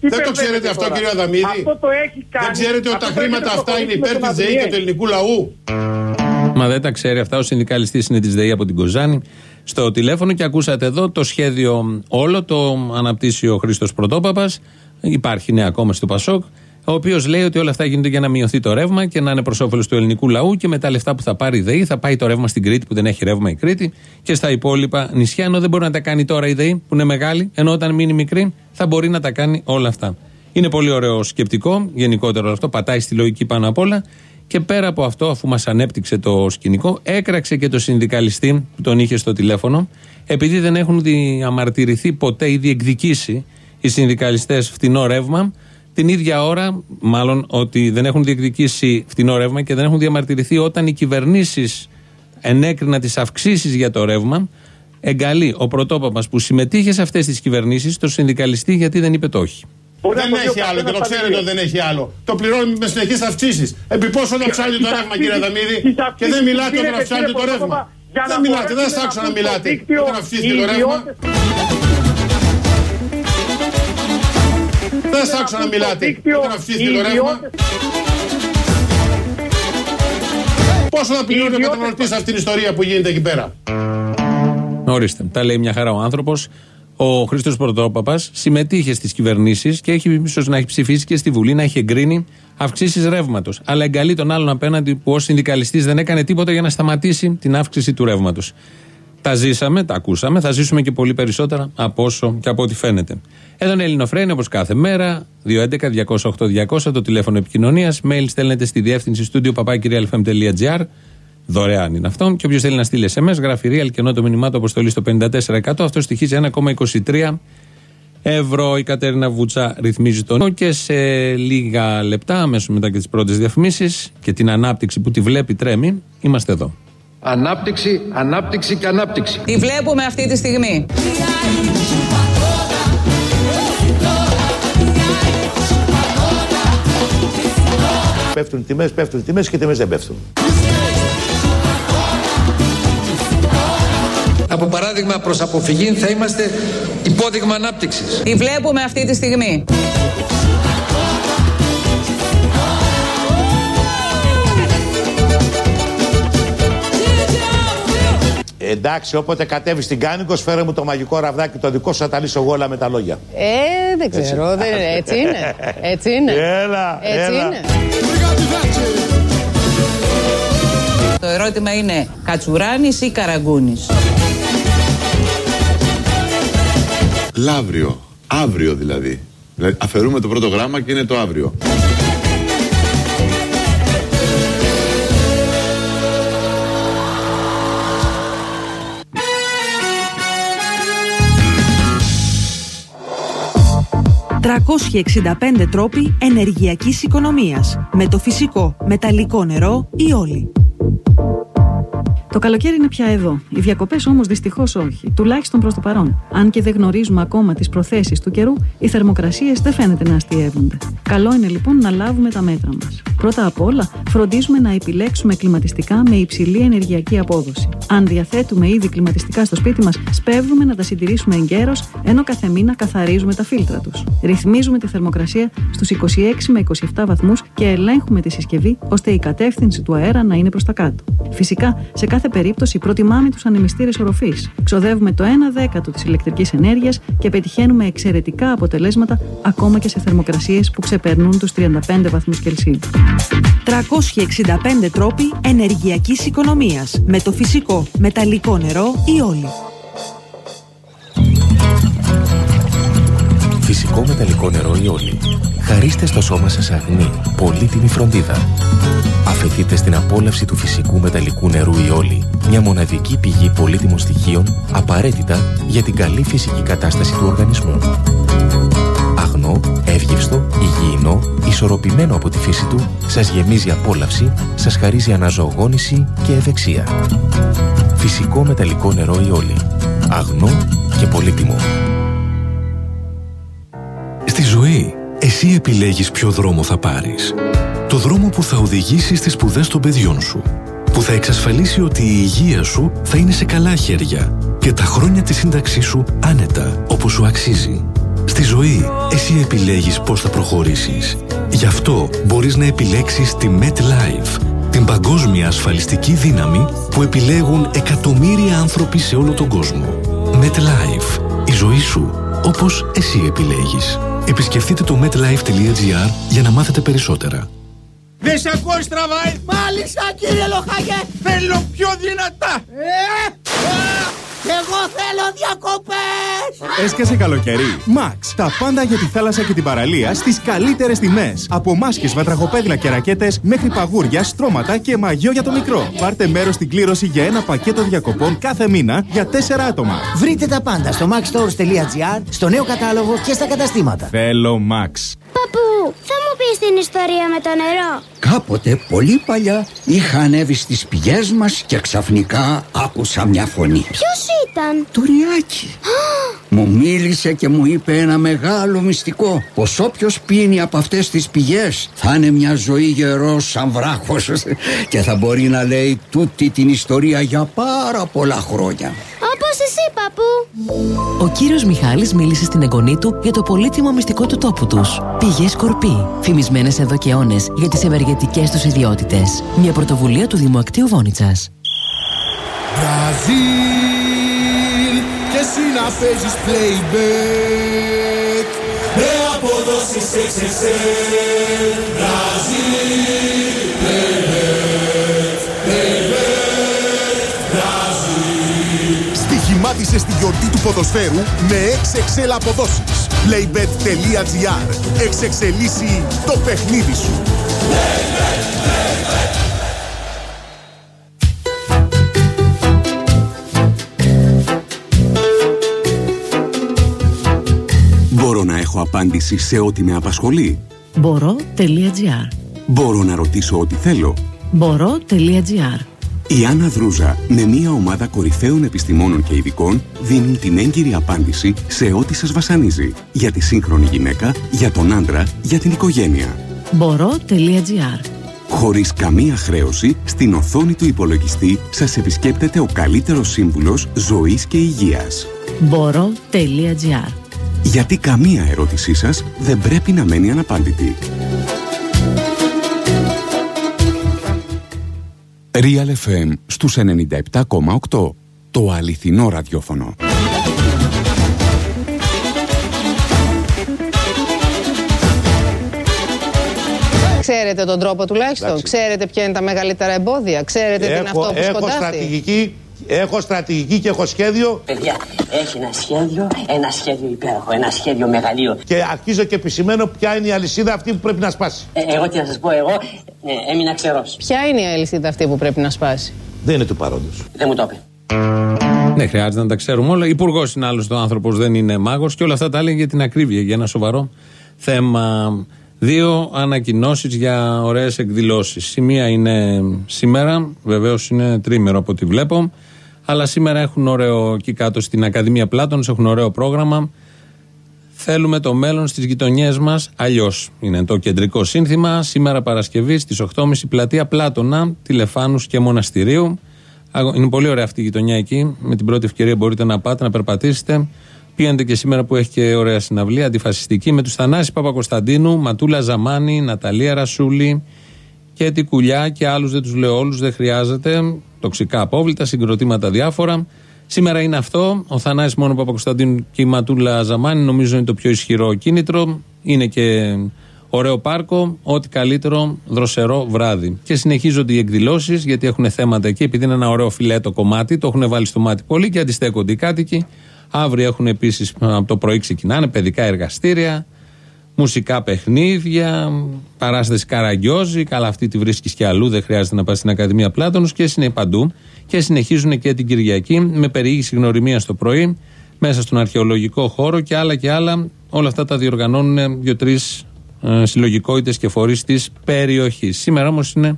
S15: Τι
S16: Δεν το
S15: μπερδεύετε
S16: ξέρετε αυτό,
S15: τώρα.
S16: κύριε Αδαμίδη.
S15: Αυτό το έχει κάνει.
S16: Δεν ξέρετε ότι
S15: Αυτό
S16: τα
S15: το
S16: χρήματα
S15: έχετε
S16: αυτά είναι
S15: προχωρήσει
S16: υπέρ
S15: με
S16: της
S15: τον
S16: ΔΕΗ και
S15: Αντριέ.
S16: του ελληνικού λαού.
S5: Μα δεν τα ξέρει αυτά. Ο συνδικαλιστής είναι της ΔΕΗ από την Κοζάνη στο τηλέφωνο και ακούσατε εδώ το σχέδιο όλο. Το αναπτύσσει ο Χρήστος Πρωτόπαπας. Υπάρχει ναι ακόμα στο Πασόκ. Ο οποίος λέει ότι όλα αυτά γίνονται για να μειωθεί το ρεύμα και να είναι προς όφελος του ελληνικού λαού και με τα λεφτά που θα πάρει η ΔΕΗ θα πάει το ρεύμα στην Κρήτη που δεν έχει ρεύμα η Κρήτη και στα υπόλοιπα νησιά. Ενώ δεν μπορεί να τα κάνει τώρα η ΔΕΗ που είναι μεγάλη, ενώ όταν μείνει μικρή θα μπορεί να τα κάνει όλα αυτά. Είναι πολύ ωραίο σκεπτικό, γενικότερο αυτό, πατάει στη λογική πάνω απ' όλα. Και πέρα από αυτό, αφού μας ανέπτυξε το σκηνικό, έκραξε και το συνδικαλιστή που τον είχε στο τηλέφωνο, επειδή δεν έχουν διαμαρτυρηθεί ποτέ ή διεκδικήσει οι συνδικαλιστές φτηνό ρεύμα, την ίδια ώρα, μάλλον ότι δεν έχουν διεκδικήσει φτηνό ρεύμα και δεν έχουν διαμαρτυρηθεί όταν οι κυβερνήσεις ενέκριναν τις αυξήσεις για το ρεύμα, εγκαλεί ο πρωτόπαπας που συμμετείχε σε αυτές τις κυβερνήσεις, το συνδικαλιστή γιατί δεν είπε το όχι.
S16: Δεν έχει άλλο και το ξέρετε ότι δεν έχει άλλο. Το πληρώνουμε με συνεχείς αυξήσεις. Επί πόσο να ψάχνει το ρεύμα, κύριε Αδαμίδη, και δεν μιλάτε όταν αυξάνεται το ρεύμα. Δεν μιλάτε, δεν σας άκουσα να μιλάτε όταν αυξήθηκε το ρεύμα. Δεν σα άκουσα να μιλάτε όταν αυξήθηκε το ρεύμα. Πόσο θα πληρώνει ο καταναλωτής αυτή την ιστορία που γίνεται εκεί πέρα;
S5: Ορίστε. Τα λέει μια χαρά ο άνθρωπος. Ο Χρήστος Πρωτόπαπας συμμετείχε στις κυβερνήσεις και έχει ίσως να έχει ψηφίσει και στη Βουλή να έχει εγκρίνει αυξήσεις ρεύματος. Αλλά εγκαλεί τον άλλον απέναντι που ως συνδικαλιστής δεν έκανε τίποτα για να σταματήσει την αύξηση του ρεύματος. Τα ζήσαμε, τα ακούσαμε, θα ζήσουμε και πολύ περισσότερα από όσο και από ό,τι φαίνεται. Εδώ είναι Ελληνοφρένη όπως κάθε μέρα. 211-208-200 το τηλέφωνο επικοινωνίας. Mail στέλνετε στη διεύθυνση στούντιο παπάκυριαλfm.gr. Δωρεάν είναι αυτό. Και όποιος θέλει να στείλει SMS, γράφει real και ενώ το μηνυμά του αποστολή στο 54%. Αυτό στοιχίζει 1,23 ευρώ. Η Κατέρινα Βούτσα ρυθμίζει τον και σε λίγα λεπτά, αμέσως μετά και τις πρώτες διαφημίσεις και την ανάπτυξη που τη βλέπει τρέμει, είμαστε εδώ.
S13: Ανάπτυξη, ανάπτυξη και ανάπτυξη.
S8: Τι βλέπουμε αυτή τη στιγμή.
S6: Πέφτουν οι τιμές, πέφτουν οι τιμές και οι τιμές δεν πέφτουν.
S13: Από παράδειγμα προς αποφυγή θα είμαστε υπόδειγμα ανάπτυξης.
S8: Τι βλέπουμε αυτή τη στιγμή.
S6: Εντάξει, όποτε κατέβει στην Κάνικο, φέρε μου το μαγικό ραβδάκι το δικό σου, θα τα λύσω εγώ όλα με τα λόγια.
S10: Ε, δεν ξέρω.
S6: Έτσι.
S10: Δεν, έτσι είναι. Έτσι είναι.
S6: Έλα,
S10: Έτσι
S6: έλα.
S10: είναι.
S8: Το ερώτημα είναι Κατσουράνης ή Καραγκούνης;
S12: Λαύριο. Αύριο δηλαδή. δηλαδή. Αφαιρούμε το πρώτο γράμμα και είναι το αύριο.
S17: ...365 τρόποι ενεργειακής οικονομίας... ...με το φυσικό, μεταλλικό νερό ή όλοι.
S18: Το καλοκαίρι είναι πια εδώ. Οι διακοπές όμως δυστυχώς όχι. Τουλάχιστον προς το παρόν. Αν και δεν γνωρίζουμε ακόμα τις προθέσεις του καιρού, οι θερμοκρασίες δεν φαίνεται να αστείευονται. Καλό είναι λοιπόν να λάβουμε τα μέτρα μας. Πρώτα απ' όλα, φροντίζουμε να επιλέξουμε κλιματιστικά με υψηλή ενεργειακή απόδοση. Αν διαθέτουμε ήδη κλιματιστικά στο σπίτι μας, σπέβδουμε να τα συντηρήσουμε εγκαίρως, ενώ κάθε μήνα καθαρίζουμε τα φίλτρα τους. Ρυθμίζουμε τη θερμοκρασία στους 26 με 27 βαθμούς και ελέγχουμε τη συσκευή ώστε η κατεύθυνση του αέρα να είναι προς τα κάτω. Φυσικά, σε κάθε περίπτωση προτιμάμε τους ανεμιστήρες οροφή. Ξοδεύουμε το 1 δέκατο της ηλεκτρικής ενέργειας και πετυχαίνουμε εξαιρετικά αποτελέσματα ακόμα και σε θερμοκρασίες που ξεπερνούν τους 35 βαθμούς Κελσίου.
S17: 365 τρόποι ενεργειακής οικονομίας... ...με το φυσικό, μεταλλικό νερό ή όλοι.
S19: Φυσικό μεταλλικό νερό ή όλοι. Χαρίστε στο σώμα σας αγνή, πολύτιμη φροντίδα. Αφαιθείτε στην απόλαυση του φυσικού μεταλλικού νερού ή όλοι, μια μοναδική πηγή πολύτιμων στοιχείων απαραίτητα για την καλή φυσική κατάσταση του οργανισμού. Αγνό, εύγευστο, υγιεινό, ισορροπημένο από τη φύση του, σας γεμίζει απόλαυση, σας χαρίζει αναζωογόνηση και ευεξία. Φυσικό μεταλλικό νερό ή όλοι. Αγνό και πολύτιμο.
S20: Στη ζωή, εσύ επιλέγεις ποιο δρόμο θα πάρεις. Το δρόμο που θα οδηγήσεις στις σπουδές των παιδιών σου. Που θα εξασφαλίσει ότι η υγεία σου θα είναι σε καλά χέρια και τα χρόνια της σύνταξής σου άνετα όπως σου αξίζει. Στη ζωή, εσύ επιλέγεις πώς θα προχωρήσεις. Γι' αυτό μπορείς να επιλέξεις τη MetLife, την παγκόσμια ασφαλιστική δύναμη που επιλέγουν εκατομμύρια άνθρωποι σε όλο τον κόσμο. MetLife, η ζωή σου όπως εσύ επιλέγεις. Επισκεφτείτε το metlife.gr για να μάθετε περισσότερα.
S16: Δεν σε ακούω στραβάει.
S1: Μάλιστα κύριε Λοχαγέ.
S16: Θέλω πιο δυνατά.
S1: Ε, α, εγώ θέλω διακοπές.
S21: Έσκασε καλοκαίρι. Max. Τα πάντα για τη θάλασσα και την παραλία στις καλύτερες τιμές. Από μάσκες, βατραχοπέδιλα και ρακέτες μέχρι παγούρια, στρώματα και μαγιό για το μικρό. Πάρτε μέρος στην κλήρωση για ένα πακέτο διακοπών κάθε μήνα για 4 άτομα.
S22: Βρείτε τα πάντα στο maxstores.gr, στο νέο κατάλογο και στα καταστήματα.
S21: Θέλω Max.
S23: Παππού, θα μου πεις την ιστορία με το νερό;
S24: Κάποτε πολύ παλιά είχα ανέβει στις πηγές μας και ξαφνικά άκουσα μια φωνή.
S23: Ποιος ήταν;
S24: Το ριάκι. Μου μίλησε και μου είπε ένα μεγάλο μυστικό Πως όποιος πίνει από αυτές τις πηγές Θα είναι μια ζωή γερός σαν βράχος Και θα μπορεί να λέει τούτη την ιστορία για πάρα πολλά χρόνια
S23: Όπως εσύ παππού.
S25: Ο κύριος Μιχάλης μίλησε στην εγγονή του για το πολύτιμο μυστικό του τόπου τους. Πηγές Σκορπί, φημισμένες εδώ και αιώνες για τις ευεργετικές τους ιδιότητες. Μια πρωτοβουλία του Δημοακτείου Βόνιτσας.
S1: Μπραζίλ και εσύ να παίζεις playback Με αποδόσεις XXL Μπραζίλ playback,
S26: Στοιχημάτισε στη γιορτή του ποδοσφαίρου με XXL αποδόσεις. Playbet.gr Εξεξελίσσει το παιχνίδι σου.
S27: έχω απάντηση σε ό,τι με απασχολεί;
S25: Μπορώ.gr
S27: Μπορώ να ρωτήσω ό,τι θέλω;
S25: Μπορώ.gr
S27: Η Άννα Δρούζα με μια ομάδα κορυφαίων επιστημόνων και ειδικών δίνουν την έγκυρη απάντηση σε ό,τι σας βασανίζει. Για τη σύγχρονη γυναίκα, για τον άντρα, για την οικογένεια.
S25: Μπορώ.gr
S27: Χωρίς καμία χρέωση, στην οθόνη του υπολογιστή σας επισκέπτεται ο καλύτερος σύμβουλος ζωής και υγείας.
S25: Μπορώ.gr
S27: Γιατί καμία ερώτησή σας δεν πρέπει να μένει αναπάντητη. Real FM στους 97,8. Το αληθινό ραδιόφωνο.
S10: Ξέρετε τον τρόπο τουλάχιστον. Ξέρετε ποια είναι τα μεγαλύτερα εμπόδια. Ξέρετε τι είναι αυτό που
S6: έχω
S10: σκοτάφτει.
S6: στρατηγική, έχω στρατηγική και έχω σχέδιο
S28: Παιδιά, έχει ένα σχέδιο, ένα σχέδιο υπέροχο, ένα σχέδιο μεγαλείο.
S6: και αρχίζω και επισημαίνω ποια είναι η αλυσίδα αυτή που πρέπει να σπάσει.
S28: Ε, εγώ τι να σας πω, εγώ ε, έμεινα ξερός.
S10: Ποια είναι η αλυσίδα αυτή που πρέπει να σπάσει;
S6: Δεν είναι του παρόντος.
S28: Δεν μου το είπε.
S5: Δεν χρειάζεται να τα ξέρουμε όλα. Υπουργός είναι άλλος ο άνθρωπος, δεν είναι μάγος και όλα αυτά τα έλεγε για την ακρίβεια, για ένα σοβαρό θέμα. Δύο ανακοινώσεις για ωραίες εκδηλώσεις. Η μία είναι σήμερα, βεβαίως είναι τρίμερο από ό,τι βλέπω. Αλλά σήμερα έχουν ωραίο εκεί κάτω στην Ακαδημία Πλάτων, έχουν ωραίο πρόγραμμα. Θέλουμε το μέλλον στις γειτονιές μας αλλιώς. Είναι το κεντρικό σύνθημα. Σήμερα Παρασκευή στις 8.30 πλατεία Πλάτωνα, τηλεφάνους και μοναστηρίου. Αγω- Είναι πολύ ωραία αυτή η γειτονιά εκεί. Με την πρώτη ευκαιρία μπορείτε να πάτε, να περπατήσετε. Πήγαινε και σήμερα που έχει και ωραία συναυλία, αντιφασιστική, με τους Θανάσης Παπακοσταντίνου, Ματούλα Ζαμάνη, Ναταλία Ρασούλη και τη Κουλιά και άλλους. Δεν τους λέω όλους, δεν χρειάζεται. Τοξικά απόβλητα, συγκροτήματα διάφορα. Σήμερα είναι αυτό. Ο Θανάσης μόνο Παπακοσταντίνου και η Ματούλα Ζαμάνη νομίζω είναι το πιο ισχυρό κίνητρο. Είναι και ωραίο πάρκο. Ό,τι καλύτερο, δροσερό βράδυ. Και συνεχίζονται οι εκδηλώσεις γιατί έχουν θέματα εκεί. Επειδή είναι ένα ωραίο φιλέτο κομμάτι, το έχουν βάλει στο μάτι πολύ και αντιστέκονται οι κάτοικοι. Αύριο έχουν επίσης από το πρωί ξεκινάνε παιδικά εργαστήρια, μουσικά παιχνίδια, παράσταση καραγκιόζη. Καλά, αυτή τη βρίσκεις και αλλού, δεν χρειάζεται να πας στην Ακαδημία Πλάτωνος και είναι παντού. Και συνεχίζουν και την Κυριακή με περιήγηση γνωριμίας το πρωί, μέσα στον αρχαιολογικό χώρο και άλλα και άλλα. Όλα αυτά τα διοργανώνουν δύο-τρεις ε, συλλογικότητες και φορείς της περιοχής. Σήμερα όμως είναι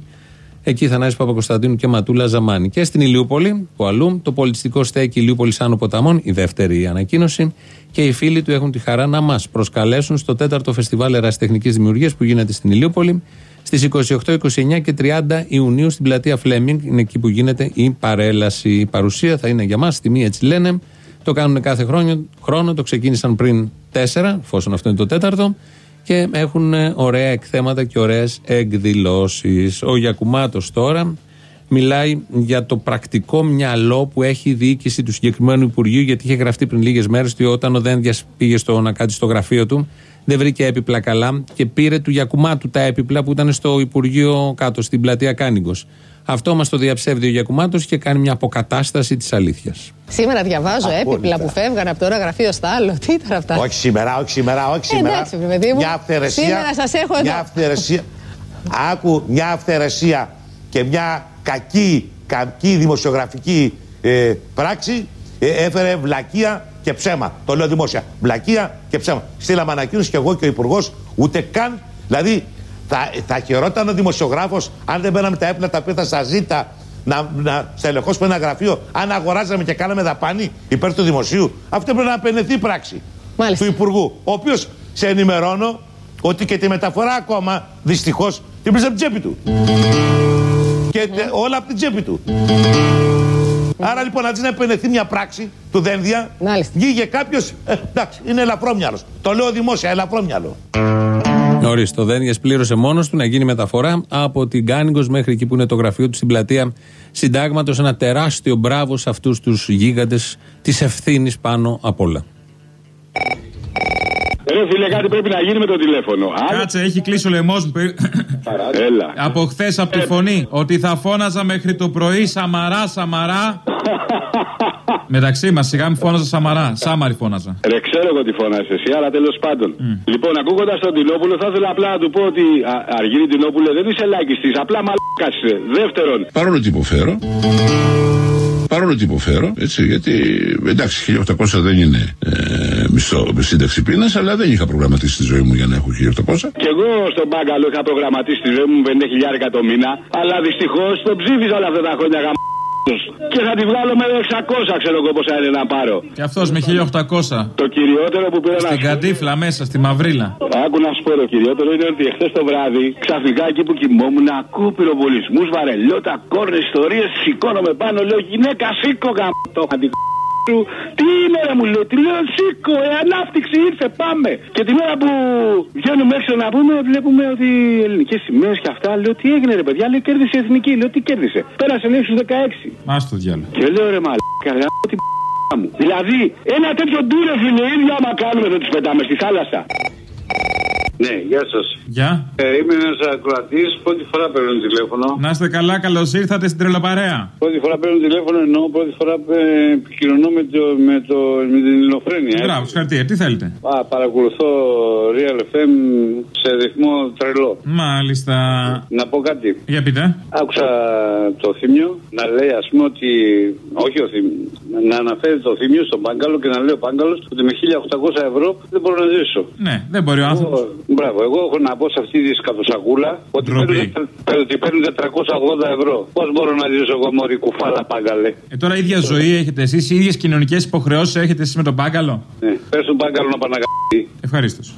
S5: εκεί Θανάσης Παπακοσταντίνου και Ματούλα Ζαμάνη. Και στην Ηλιούπολη, που αλλού, το πολιτιστικό στέκι Ηλιούπολη Άνω Ποταμών, η δεύτερη ανακοίνωση. Και οι φίλοι του έχουν τη χαρά να μας προσκαλέσουν στο 4ο Φεστιβάλ Ερασιτεχνική Δημιουργίας που γίνεται στην Ηλιούπολη στις 28, 29 και 30 Ιουνίου στην πλατεία Φλέμινγκ. Είναι εκεί που γίνεται η παρέλαση. Η παρουσία θα είναι για μας, τιμή έτσι λένε. Το κάνουν κάθε χρόνο, χρόνο, το ξεκίνησαν πριν 4, εφόσον αυτό είναι το τέταρτο και έχουν ε, ωραία εκθέματα και ωραίες εκδηλώσεις. Ο Γιακουμάτος τώρα μιλάει για το πρακτικό μυαλό που έχει η διοίκηση του συγκεκριμένου Υπουργείου γιατί είχε γραφτεί πριν λίγες μέρες ότι όταν ο Δένδιας πήγε στο, να κάτσει στο γραφείο του δεν βρήκε έπιπλα καλά και πήρε του Γιακουμάτου τα έπιπλα που ήταν στο Υπουργείο κάτω στην πλατεία Κάνιγκος. Αυτό μας το διαψεύδει ο Γιακουμάτος και κάνει μια αποκατάσταση της αλήθειας.
S10: Σήμερα διαβάζω έπιπλα που φεύγαν από το ένα γραφείο στο άλλο. Τι ήταν αυτά;
S6: Όχι σήμερα, όχι σήμερα, όχι
S10: Ε,
S6: σήμερα.
S10: εντάξει, βρε παιδί μου.
S6: Μια αυθαιρεσία.
S10: Σήμερα σας έχω εδώ.
S6: Μια αυθαιρεσία. Άκου, μια αυθαιρεσία και μια κακή, κακή δημοσιογραφική ε, πράξη ε, έφερε βλακεία και ψέμα. Το λέω δημόσια. Βλακεία και ψέμα. Στείλαμε ανακοίνωση και εγώ και ο Υπουργός ούτε καν. Δηλαδή θα, θα χαιρόταν ο δημοσιογράφος αν δεν μπαίναμε τα έπλα τα οποία θα σα ζήτα να, να στελεχώσουμε ένα γραφείο, αν αγοράζαμε και κάναμε δαπάνη υπέρ του δημοσίου. Αυτό πρέπει να απενεθεί πράξη του Υπουργού. Ο οποίος σε ενημερώνω ότι και τη μεταφορά ακόμα δυστυχώς την πήρε από την τσέπη του. Και τε- όλα από την τσέπη του. Άρα λοιπόν αντί να επενεθεί μια πράξη του Δένδια, βγήκε κάποιος. εντάξει, είναι ελαφρόμυαλο. Το λέω δημόσια, ελαφρόμυαλο.
S5: Ορίστε, ο Δένια πλήρωσε μόνος του να γίνει μεταφορά από την Κάνιγκος μέχρι εκεί που είναι το γραφείο του στην πλατεία Συντάγματος. Ένα τεράστιο μπράβο σε αυτούς τους γίγαντες της ευθύνης πάνω απ' όλα.
S29: Ρε φίλε, κάτι πρέπει να γίνει με το τηλέφωνο.
S30: Κάτσε, έχει κλείσει ο λαιμός μου.
S29: Έλα.
S30: Από χθες από τη φωνή. Ότι θα φώναζα μέχρι το πρωί Σαμαρά, Σαμαρά. Μεταξύ μας, σιγά μην φώναζα Σαμαρά. Σάμαρη φώναζα.
S29: Ρε, ξέρω εγώ τι φωνάζει εσύ, αλλά τέλος πάντων. Λοιπόν, ακούγοντας τον Τινόπουλο, θα ήθελα απλά να του πω ότι α, Αργύρι Τινόπουλε δεν είσαι λαϊκιστή, απλά μαλάκα είσαι. Δεύτερον,
S31: Παρόλο ότι υποφέρω. Παρόλο ότι υποφέρω, έτσι, γιατί εντάξει, 1800 δεν είναι ε,
S32: μισθό σύνταξη πείνας, αλλά δεν είχα προγραμματίσει τη ζωή μου για να έχω 1800.
S29: Και εγώ στον μπάγκαλο είχα προγραμματίσει τη ζωή μου 50 χιλιάρικα το μήνα, αλλά δυστυχώς το ψήφισα όλα αυτά τα χρόνια γαμ... Και θα τη βγάλω με 600, ξέρω εγώ πόσα είναι να πάρω.
S30: Και αυτός με 1800.
S29: Το κυριότερο που πήρα
S30: Στην κατήφλα μέσα, στη μαυρίλα.
S29: Άκου να σου πω, το κυριότερο είναι ότι εχθές το βράδυ, ξαφνικά εκεί που κοιμόμουν, ακούω πυροβολισμούς, βαρελιώτα, κόρνες, ιστορίες, σηκώνομαι πάνω, λέω γυναίκα, σήκω γαμπτό, σου. Τι είναι ρε μου λέει, τι λέω σήκω, η ανάπτυξη ήρθε, πάμε. Και την ώρα που βγαίνουμε έξω να πούμε, βλέπουμε ότι ελληνικές σημαίες και αυτά. Λέω τι έγινε ρε παιδιά, λέει κέρδισε η εθνική. Λέω τι κέρδισε. Πέρασε λέει στους 16.
S30: Μα το διάλογο.
S29: Και λέω ρε μαλάκα, γάμο την π***α μου. Δηλαδή, ένα τέτοιο ντούρεφ είναι ίδιο άμα κάνουμε δεν τους πετάμε στη θάλασσα.
S31: Ναι, γεια σας.
S30: Γεια.
S31: Ε, είμαι ένας ακροατής. Πρώτη φορά παίρνω τηλέφωνο.
S30: Να είστε καλά, καλώς ήρθατε στην τρελοπαρέα.
S31: Πρώτη φορά παίρνω τηλέφωνο ενώ πρώτη φορά ε, επικοινωνώ με, το, με, το, με την ελληνοφρένεια.
S30: Μπράβο, συγχαρητήρια, τι θέλετε;
S31: Α, παρακολουθώ Real FM σε ρυθμό τρελό.
S30: Μάλιστα.
S31: Να πω κάτι.
S30: Για πείτε.
S31: Άκουσα το θύμιο να λέει ας πούμε ότι. Όχι ο θύμιο. Να αναφέρει το θύμιο στον Πάγκαλο και να λέει ο Πάγκαλος ότι με 1800 ευρώ δεν μπορώ να ζήσω.
S30: Ναι, δεν μπορεί ο άνθρωπος.
S31: Μπράβο, εγώ έχω να πω σε αυτή τη σκατοσακούλα ότι παίρνουν, ότι παίρνουν 480 ευρώ. Πώς μπορώ να ζήσω εγώ μωρή κουφάλα πάγκαλε;
S30: Ε, τώρα ίδια ζωή έχετε εσείς, οι ίδιες κοινωνικές υποχρεώσεις έχετε εσείς με τον πάγκαλο;
S31: Ναι, πες τον πάγκαλο να παναγαπεί.
S30: Ευχαρίστως.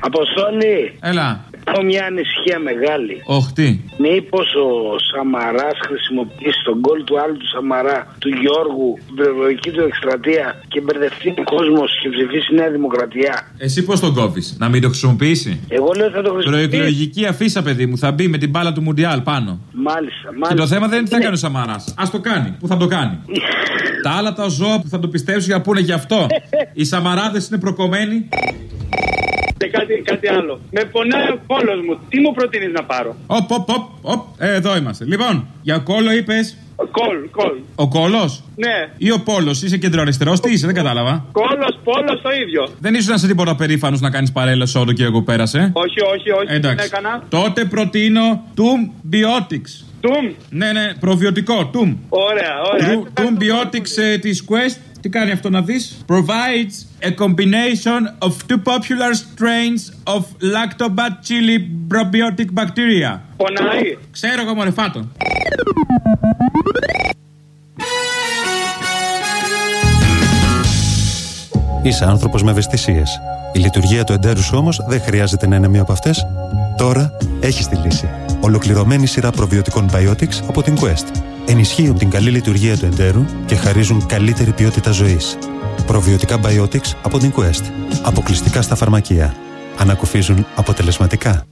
S33: Αποστόλη.
S30: Έλα.
S33: Έχω μια ανησυχία μεγάλη.
S30: Όχι, τι.
S33: Μήπως ο Σαμαράς χρησιμοποιήσει τον κόλ του άλλου του Σαμαρά, του Γιώργου, την προεκλογική του εκστρατεία και μπερδευτεί ο κόσμος και ψηφίσει Νέα Δημοκρατία.
S30: Εσύ πώς τον κόβεις, να μην το χρησιμοποιήσει;
S33: Εγώ λέω θα το χρησιμοποιήσει.
S30: Προεκλογική αφίσα, παιδί μου, θα μπει με την μπάλα του Μουντιάλ πάνω.
S33: Μάλιστα, μάλιστα.
S30: Και το θέμα δεν είναι τι θα κάνει ο Σαμαράς. Α το κάνει. Πού θα το κάνει; τα άλλα τα ζώα που θα το πιστέψουν για να πούνε γι' αυτό. Οι Σαμαράδες είναι προκομμένοι.
S33: Και κάτι, κάτι άλλο. Με πονάει ο κόλος μου. Τι μου προτείνεις να πάρω;
S30: Οπ, οπ, οπ, οπ. Ε, εδώ είμαστε. Λοιπόν, για κόλο είπες;
S33: Κόλ, κόλ.
S30: Ο κόλος;
S33: Ναι.
S30: Ή ο πόλος; Είσαι κεντροαριστερός; Τι είσαι, δεν κατάλαβα.
S33: Κόλος, πόλος το ίδιο.
S30: Δεν ήσουν σε τίποτα περήφανος να κάνεις παρέλα όλο και εγώ πέρασε;
S33: Όχι, όχι, όχι.
S30: Εντάξει.
S33: Δεν έκανα.
S30: Τότε προτείνω Tum Biotics.
S33: Τουμ.
S30: Ναι, ναι, προβιωτικό. Tum.
S33: Ωραία, ωραία.
S30: Tum Biotics ε, της Quest. Τι κάνει αυτό να δεις; Provides a combination of two popular strains of lactobacilli probiotic bacteria
S33: Πονάει.
S30: Ξέρω εγώ μωρέ φάτο
S34: Είσαι άνθρωπος με ευαισθησίες. Η λειτουργία του εντέρους σου όμως δεν χρειάζεται να είναι μία από αυτές. Τώρα έχεις τη λύση. Ολοκληρωμένη σειρά προβιωτικών Biotics από την Quest. Ενισχύουν την καλή λειτουργία του εντέρου και χαρίζουν καλύτερη ποιότητα ζωής. Προβιωτικά Biotics από την Quest. Αποκλειστικά στα φαρμακεία. Ανακουφίζουν αποτελεσματικά.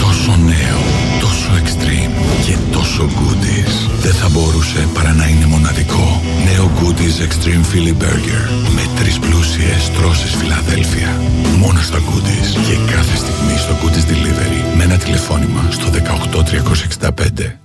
S35: Τόσο νέο, τόσο extreme και τόσο goodies. Δεν θα μπορούσε παρά να είναι μοναδικό. Νέο Goodies Extreme Philly Burger. Με τρεις πλούσιες τρώσεις Φιλαδέλφια. Μόνο στα Goodies. Και κάθε στιγμή στο Goodies Delivery. Με ένα τηλεφώνημα στο 18365.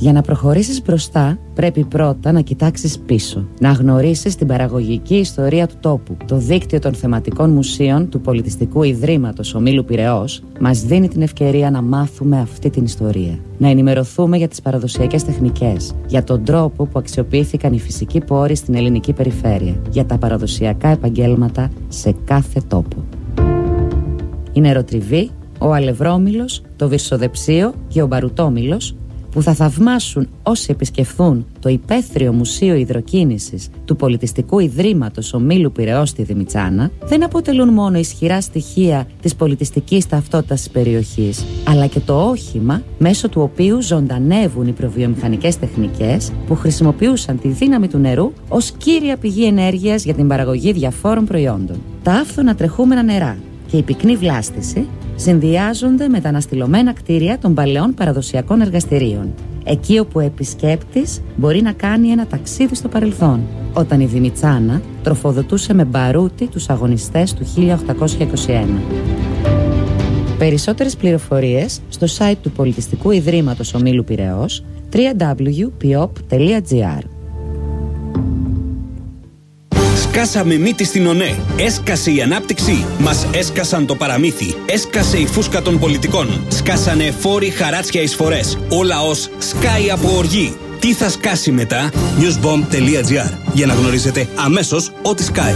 S36: Για να προχωρήσεις μπροστά, πρέπει πρώτα να κοιτάξεις πίσω. Να γνωρίσεις την παραγωγική ιστορία του τόπου. Το δίκτυο των θεματικών μουσείων του Πολιτιστικού Ιδρύματος Ομίλου Πυραιός μας δίνει την ευκαιρία να μάθουμε αυτή την ιστορία. Να ενημερωθούμε για τις παραδοσιακές τεχνικές, για τον τρόπο που αξιοποιήθηκαν οι φυσικοί πόροι στην ελληνική περιφέρεια, για τα παραδοσιακά επαγγέλματα σε κάθε τόπο. Η νεροτριβή, ο αλευρόμυλος, το βυρσοδεψίο και ο μπαρουτόμυλος που θα θαυμάσουν όσοι επισκεφθούν το υπαίθριο Μουσείο Ιδροκίνησης του Πολιτιστικού Ιδρύματος Ομίλου Πυραιός στη Δημητσάνα δεν αποτελούν μόνο ισχυρά στοιχεία της πολιτιστικής ταυτότητας της περιοχής αλλά και το όχημα μέσω του οποίου ζωντανεύουν οι προβιομηχανικές τεχνικές που χρησιμοποιούσαν τη δύναμη του νερού ως κύρια πηγή ενέργειας για την παραγωγή διαφόρων προϊόντων. Τα άφθονα τρεχούμενα νερά και η πυκνή βλάστηση συνδυάζονται με τα αναστηλωμένα κτίρια των παλαιών παραδοσιακών εργαστηρίων. Εκεί όπου ο επισκέπτης μπορεί να κάνει ένα ταξίδι στο παρελθόν, όταν η Δημητσάνα τροφοδοτούσε με μπαρούτι τους αγωνιστές του 1821. Περισσότερες πληροφορίες στο site του Πολιτιστικού Ιδρύματος Ομίλου Πυραιός www.piop.gr
S37: Σκάσαμε μύτη στην ΟΝΕ. Έσκασε η ανάπτυξη. Μας έσκασαν το παραμύθι. Έσκασε η φούσκα των πολιτικών. Σκάσανε φόροι, χαράτσια, εισφορές. Ο λαός σκάει από οργή. τι θα σκάσει μετά, newsbomb.gr για να γνωρίζετε αμέσως ό,τι σκάει.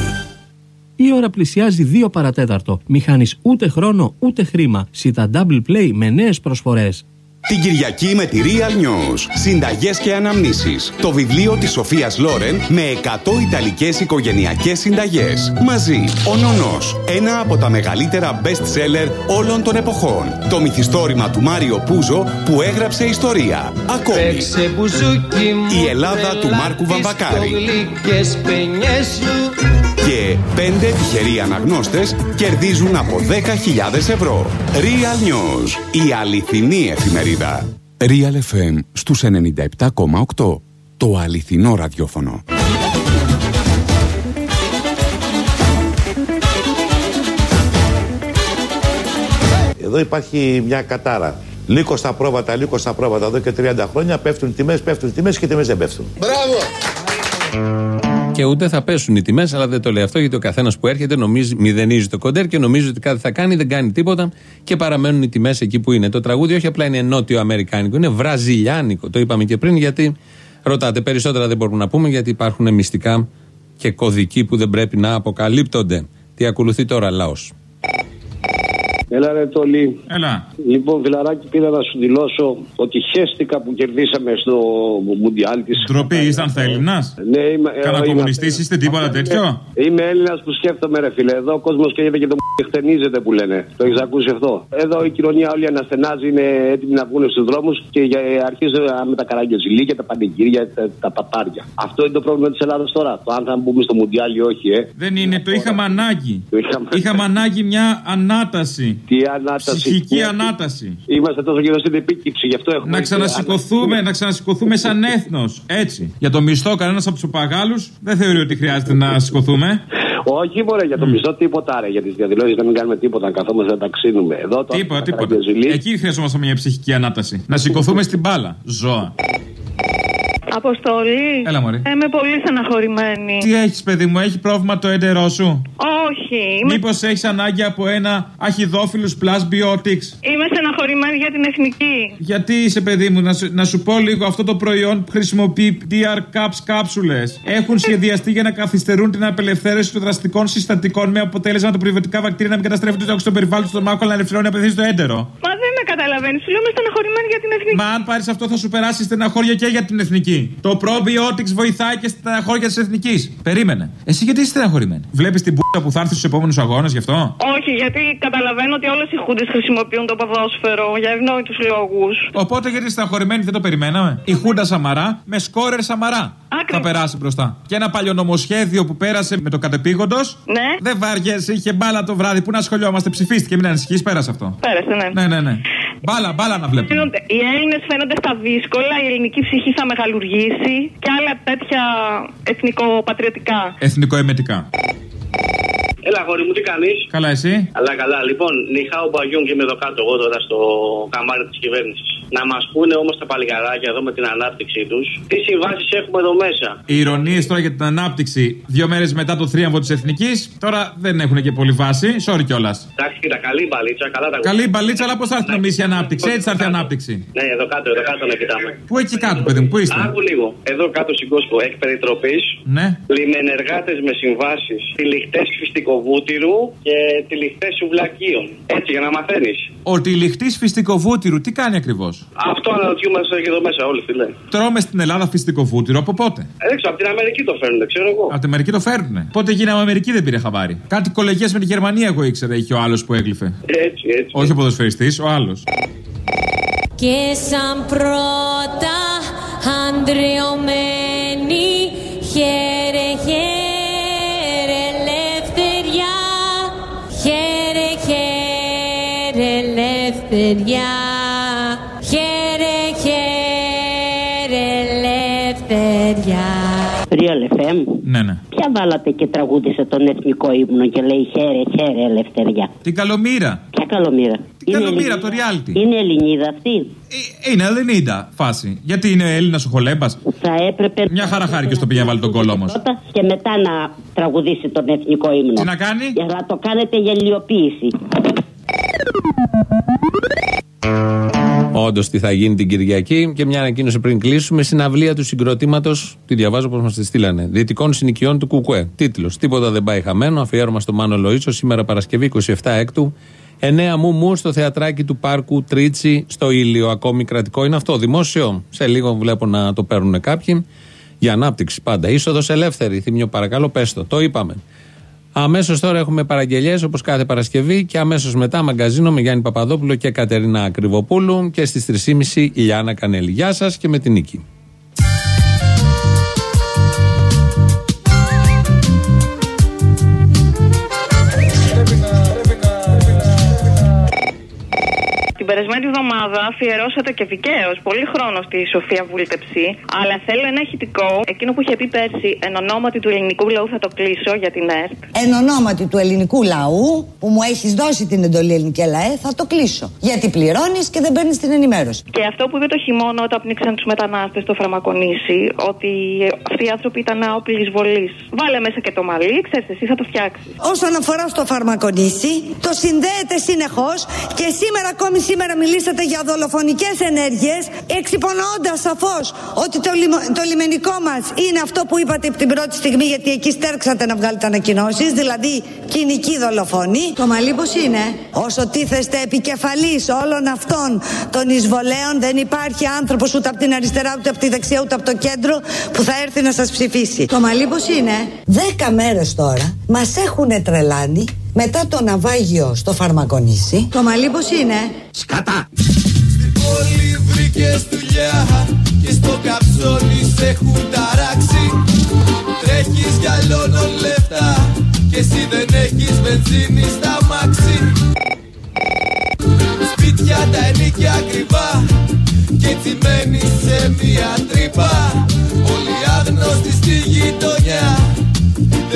S38: Η ώρα πλησιάζει 2 παρατέταρτο. Μη χάνεις ούτε χρόνο ούτε χρήμα. Σίτα Double Play με νέες προσφορές.
S27: Την Κυριακή με τη Real News. Συνταγές και αναμνήσεις. Το βιβλίο της Σοφίας Λόρεν με 100 Ιταλικές οικογενειακές συνταγές. Μαζί, ο Νονός. Ένα από τα μεγαλύτερα best seller όλων των εποχών. Το μυθιστόρημα του Μάριο Πούζο που έγραψε ιστορία. Ακόμη. Η Ελλάδα του Μάρκου Βαμβακάρη. Και πέντε τυχεροί αναγνώστες κερδίζουν από 10.000 ευρώ. Real News, η αληθινή εφημερίδα. Real FM στους 97,8. Το αληθινό ραδιόφωνο.
S6: Εδώ υπάρχει μια κατάρα. Λύκος στα πρόβατα, λύκος στα πρόβατα. Εδώ και 30 χρόνια πέφτουν οι τιμές, πέφτουν οι τιμές και οι τιμές δεν πέφτουν.
S1: Μπράβο!
S5: Και ούτε θα πέσουν οι τιμές, αλλά δεν το λέει αυτό γιατί ο καθένας που έρχεται νομίζει, μηδενίζει το κοντέρ και νομίζει ότι κάτι θα κάνει, δεν κάνει τίποτα και παραμένουν οι τιμές εκεί που είναι. Το τραγούδι όχι απλά είναι νότιο αμερικάνικο, είναι βραζιλιάνικο. Το είπαμε και πριν γιατί ρωτάτε. Περισσότερα δεν μπορούμε να πούμε γιατί υπάρχουν μυστικά και κωδικοί που δεν πρέπει να αποκαλύπτονται. Τι ακολουθεί τώρα, λαός.
S39: Έλα ρε Τόλι.
S30: Έλα.
S39: Λοιπόν, φιλαράκι, πήρα να σου δηλώσω ότι χέστηκα που κερδίσαμε στο Μουντιάλ τη.
S30: Ντροπή, ήσταν θα Έλληνα.
S39: Ναι, είμαι.
S30: Κάνα
S39: ε,
S30: κομμουνιστής,
S39: είμαι-
S30: είστε τίποτα τέτοιο;
S39: Είμαι Έλληνας που σκέφτομαι, ρε φίλε. Εδώ ο κόσμος καίγεται και το χτενίζεται που λένε. Το έχεις ακούσει αυτό; Εδώ η κοινωνία όλη αναστενάζει, είναι έτοιμοι να βγουν στους δρόμους και για- αρχίζουν με τα καραγκιοζηλίκια, τα πανηγύρια, τα, τα παπάρια. Αυτό είναι το πρόβλημα της Ελλάδας τώρα. Το αν θα μπούμε στο Μουντιάλ ή όχι, ε.
S30: Δεν είναι, το είχαμε ανάγκη.
S39: Το είχαμε-
S30: Είχαμε ανάγκη μια ανάταση.
S39: Τι ανάταση.
S30: Ψυχική
S39: Ναι.
S30: ανάταση.
S39: Είμαστε τόσο καιρό στην επίκυψη, γι' αυτό έχουμε.
S30: Να ξανασηκωθούμε, να ξανασηκωθούμε σαν έθνος. Έτσι. Για το μισθό, κανένας από τους παγάλου δεν θεωρεί ότι χρειάζεται να σηκωθούμε.
S39: Όχι, μωρέ, για το μισθό τίποτα, ρε. Για τις διαδηλώσεις να μην κάνουμε τίποτα, να καθόμαστε να τα ξύνουμε. Εδώ το
S30: Τίποτα, τίποτα. Εκεί χρειαζόμαστε μια ψυχική ανάταση. Να σηκωθούμε στην μπάλα. Ζώα.
S40: Αποστολή.
S30: Έλα, μωρή.
S40: Είμαι πολύ στεναχωρημένη.
S30: Τι έχεις, παιδί μου, έχει πρόβλημα το έντερό σου;
S40: Όχι. Είμαι,
S30: Μήπως έχεις ανάγκη από ένα αχυδόφιλου plus biotics;
S40: είμαι στεναχωρημένη για την εθνική.
S30: Γιατί είσαι, παιδί μου, να σου, να σου πω λίγο αυτό το προϊόν που χρησιμοποιεί DR Caps κάψουλες. Έχουν σχεδιαστεί για να καθυστερούν την απελευθέρωση των δραστικών συστατικών με αποτέλεσμα τα πριβατικά βακτήρια να μην καταστρέφουν το στο περιβάλλον στο μάκο, αλλά να ελευθερώνει απευθεία το έντερο.
S40: Μα δεν με καταλαβαίνεις. Σου λέω είμαι στεναχωρημένη για την εθνική.
S30: Μα αν πάρεις αυτό θα σου περάσει στεναχώρια και για την εθνική. Το probiotics βοηθάει και στη στεναχώρια της εθνικής. Περίμενε. Εσύ γιατί είσαι στεναχωρημένη; Βλέπεις την πούτα που θα έρθει στους επόμενους αγώνες γι' αυτό;
S40: Όχι, γιατί καταλαβαίνω ότι όλες οι χούντες χρησιμοποιούν το ποδόσφαιρο για ευνόητους λόγους.
S30: Οπότε γιατί στεναχωρημένη δεν το περιμέναμε. Η Χούντα Σαμαρά με σκόρερ Σαμαρά. Θα περάσει μπροστά. Και ένα παλιονομοσχέδιο που πέρασε με το κατεπήγοντος.
S40: Ναι.
S30: Δεν βάριεσαι, είχε μπάλα το βράδυ. Πού να σχολιόμαστε, ψηφίστηκε. Μην ανησυχείς, πέρασε αυτό.
S40: Πέρασε, ναι.
S30: Ναι, ναι, ναι. Μπάλα, μπάλα να βλέπουμε.
S40: Φαίνονται- Οι Έλληνες φαίνονται στα δύσκολα, η ελληνική ψυχή θα μεγαλουργήσει και άλλα τέτοια εθνικοπατριωτικά.
S30: Εθνικοεμετικά.
S39: Έλα, γόρι μου, τι κάνεις;
S30: Καλά, εσύ;
S39: Αλλά καλά, λοιπόν, νυχάω μπαγιούν και είμαι εδώ κάτω, εγώ τώρα στο καμάρι της κυβέρνησης. Να μας πούνε όμως τα παλιγαράκια εδώ με την ανάπτυξή τους, τι συμβάσεις έχουμε εδώ μέσα;
S30: Οι ηρωνίες τώρα για την ανάπτυξη δύο μέρες μετά το θρίαμβο της εθνικής τώρα δεν έχουν και πολύ βάση. Sorry κιόλας.
S39: Εντάξει, κοίτα, καλή μπαλίτσα, καλά τα
S30: Καλή μπαλίτσα, αλλά πώς θα έρθει νομίσει η ανάπτυξη; Έτσι θα έρθει η ανάπτυξη.
S39: Ναι, εδώ κάτω, εδώ κάτω να κοιτάμε.
S30: Πού εκεί κάτω, παιδί μου, πού είστε;
S39: Άκου λίγο. Εδώ κάτω στην κόσμο εκ περιτροπής,
S30: Ναι.
S39: λιμενεργάτες με συμβάσεις, τυλιχτέ φυστικοβούτυρου και τυλιχτέ σουβλακίων. Έτσι, για να μαθαίνεις.
S30: Ο τυλιχτή φυστικοβούτυρου τι κάνει ακριβώς;
S39: Αυτό αναρωτιούμαστε και εδώ μέσα όλοι, φίλε.
S30: Τρώμε στην Ελλάδα φυστικό βούτυρο από πότε;
S39: Ε, Δεν ξέρω, από την Αμερική το φέρνουν, ξέρω εγώ.
S30: Από την Αμερική το φέρνουνε. Πότε γίναμε Αμερική δεν πήρε χαμπάρι. Κάτι κολεγιέ με τη Γερμανία, εγώ ήξερα, είχε ο άλλος που έγλυφε.
S39: Έτσι, έτσι.
S30: Όχι ο ποδοσφαιριστής, ο άλλος.
S41: Και σαν πρώτα αντριωμένη χαίρε χαίρε ελευθεριά χαίρε χαίρε ελευθεριά ελευθεριά
S42: Real FM.
S30: Ναι, ναι.
S42: Ποια βάλατε και τραγούδισε τον εθνικό ύμνο και λέει χαίρε, χαίρε, ελευθεριά.
S30: Την καλομήρα.
S42: Ποια καλομήρα;
S30: Την καλομήρα, το reality.
S42: Είναι Ελληνίδα αυτή;
S30: Είναι Ελληνίδα φάση. Γιατί είναι Έλληνας ο Χολέμπας;
S42: Θα έπρεπε.
S30: Μια χαρά χάρη και στο πήγε να βάλει τον κόλλο όμως.
S42: Πρώτα και μετά να τραγουδήσει τον εθνικό ύμνο.
S30: Τι να κάνει;
S42: Για να το κάνετε γελιοποίηση.
S5: Όντως τι θα γίνει την Κυριακή. Και μια ανακοίνωση πριν κλείσουμε. Συναυλία του συγκροτήματος, τη διαβάζω πώ μας τη στείλανε. Δυτικών συνοικιών του Κουκουέ. Τίτλος. Τίποτα δεν πάει χαμένο. Αφιέρωμα στο Μάνο Λοίσο. Σήμερα Παρασκευή 27 Έκτου. 9 μου μου στο θεατράκι του πάρκου Τρίτσι στο ήλιο. Ακόμη κρατικό είναι αυτό. Δημόσιο. Σε λίγο βλέπω να το παίρνουν κάποιοι. Για ανάπτυξη πάντα. Είσοδος ελεύθερη. Θύμιο παρακαλώ, πες το. Το είπαμε. Αμέσως τώρα έχουμε παραγγελίε όπως κάθε Παρασκευή και αμέσως μετά μαγκαζίνο με Γιάννη Παπαδόπουλο και Κατερίνα Ακριβοπούλου και στις 3.30 η Λιάννα Κανέλη. Γεια σας και με την νίκη.
S40: Την περασμένη εβδομάδα αφιερώσατε και δικαίως πολύ χρόνο στη Σοφία Βούλτεψη. Αλλά θέλω ένα ηχητικό, εκείνο που είχε πει πέρσι, εν ονόματι του ελληνικού λαού θα το κλείσω για την ΕΡΤ.
S43: Εν ονόματι του ελληνικού λαού που μου έχεις δώσει την εντολή ελληνική ΛΑΕ θα το κλείσω. Γιατί πληρώνεις και δεν παίρνεις την ενημέρωση.
S40: Και αυτό που είπε το χειμώνα όταν πνίξαν τους μετανάστες στο Φραμακονήσι, ότι αυτοί οι άνθρωποι ήταν άοπλοι εισβολής. Βάλε μέσα και το μαλλί, ξέρεις, εσύ θα το φτιάξεις.
S43: Όσον αφορά στο φαρμακονήσι, το συνδέεται συνεχώς και σήμερα ακόμη σήμερα μιλήσατε για δολοφονικές ενέργειες, εξυπονοώντας σαφώς ότι το, λιμο- το λιμενικό μας είναι αυτό που είπατε από την πρώτη στιγμή, γιατί εκεί στέρξατε να βγάλετε ανακοινώσεις, δηλαδή κοινική δολοφόνη. Το μαλλί πώς είναι; Όσο τίθεστε επικεφαλής όλων αυτών των εισβολέων, δεν υπάρχει άνθρωπος ούτε από την αριστερά, ούτε από τη δεξιά, ούτε από το κέντρο που θα έρθει να σας ψηφίσει. Το μαλλί πώς είναι; Δέκα μέρες τώρα μας έχουν τρελάνει μετά το ναυάγιο στο φαρμακονήσι. Το μαλλί πώς είναι;
S1: Σκατά! Στην πόλη βρήκες δουλειά και στο καψόνι σε έχουν ταράξει Τρέχεις για λόνο λεφτά και εσύ δεν έχεις βενζίνη στα μάξι Σπίτια τα ενίκια ακριβά και έτσι μένεις σε μια τρύπα Όλοι άγνωστοι στη γειτονιά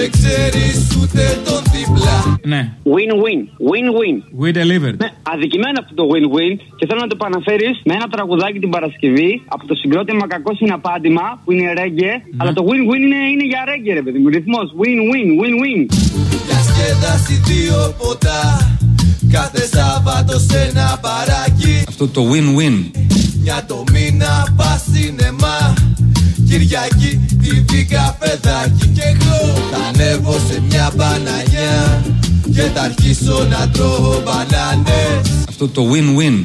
S1: δεν ξέρεις ούτε τον δίπλα
S30: Ναι.
S44: Win-win. Win-win.
S30: We delivered.
S44: Ναι, αδικημένο αυτό το win-win και θέλω να το επαναφέρεις με ένα τραγουδάκι την Παρασκευή από το συγκρότημα Κακό Συναπάντημα που είναι ρέγγε. Αλλά το win-win είναι, είναι για ρέγγε, ρε παιδί μου. Ρυθμός. Win-win. Win-win.
S1: Διασκέδαση δύο ποτά Κάθε Σάββατο σε ένα παράκι
S5: Αυτό το win-win.
S1: Μια το μήνα πας σινεμά Κυριακή TV καφεδάκι Κι εγώ θα ανέβω σε μια μπανανιά Και θα αρχίσω να τρώω μπανάνες
S5: Αυτό το win-win.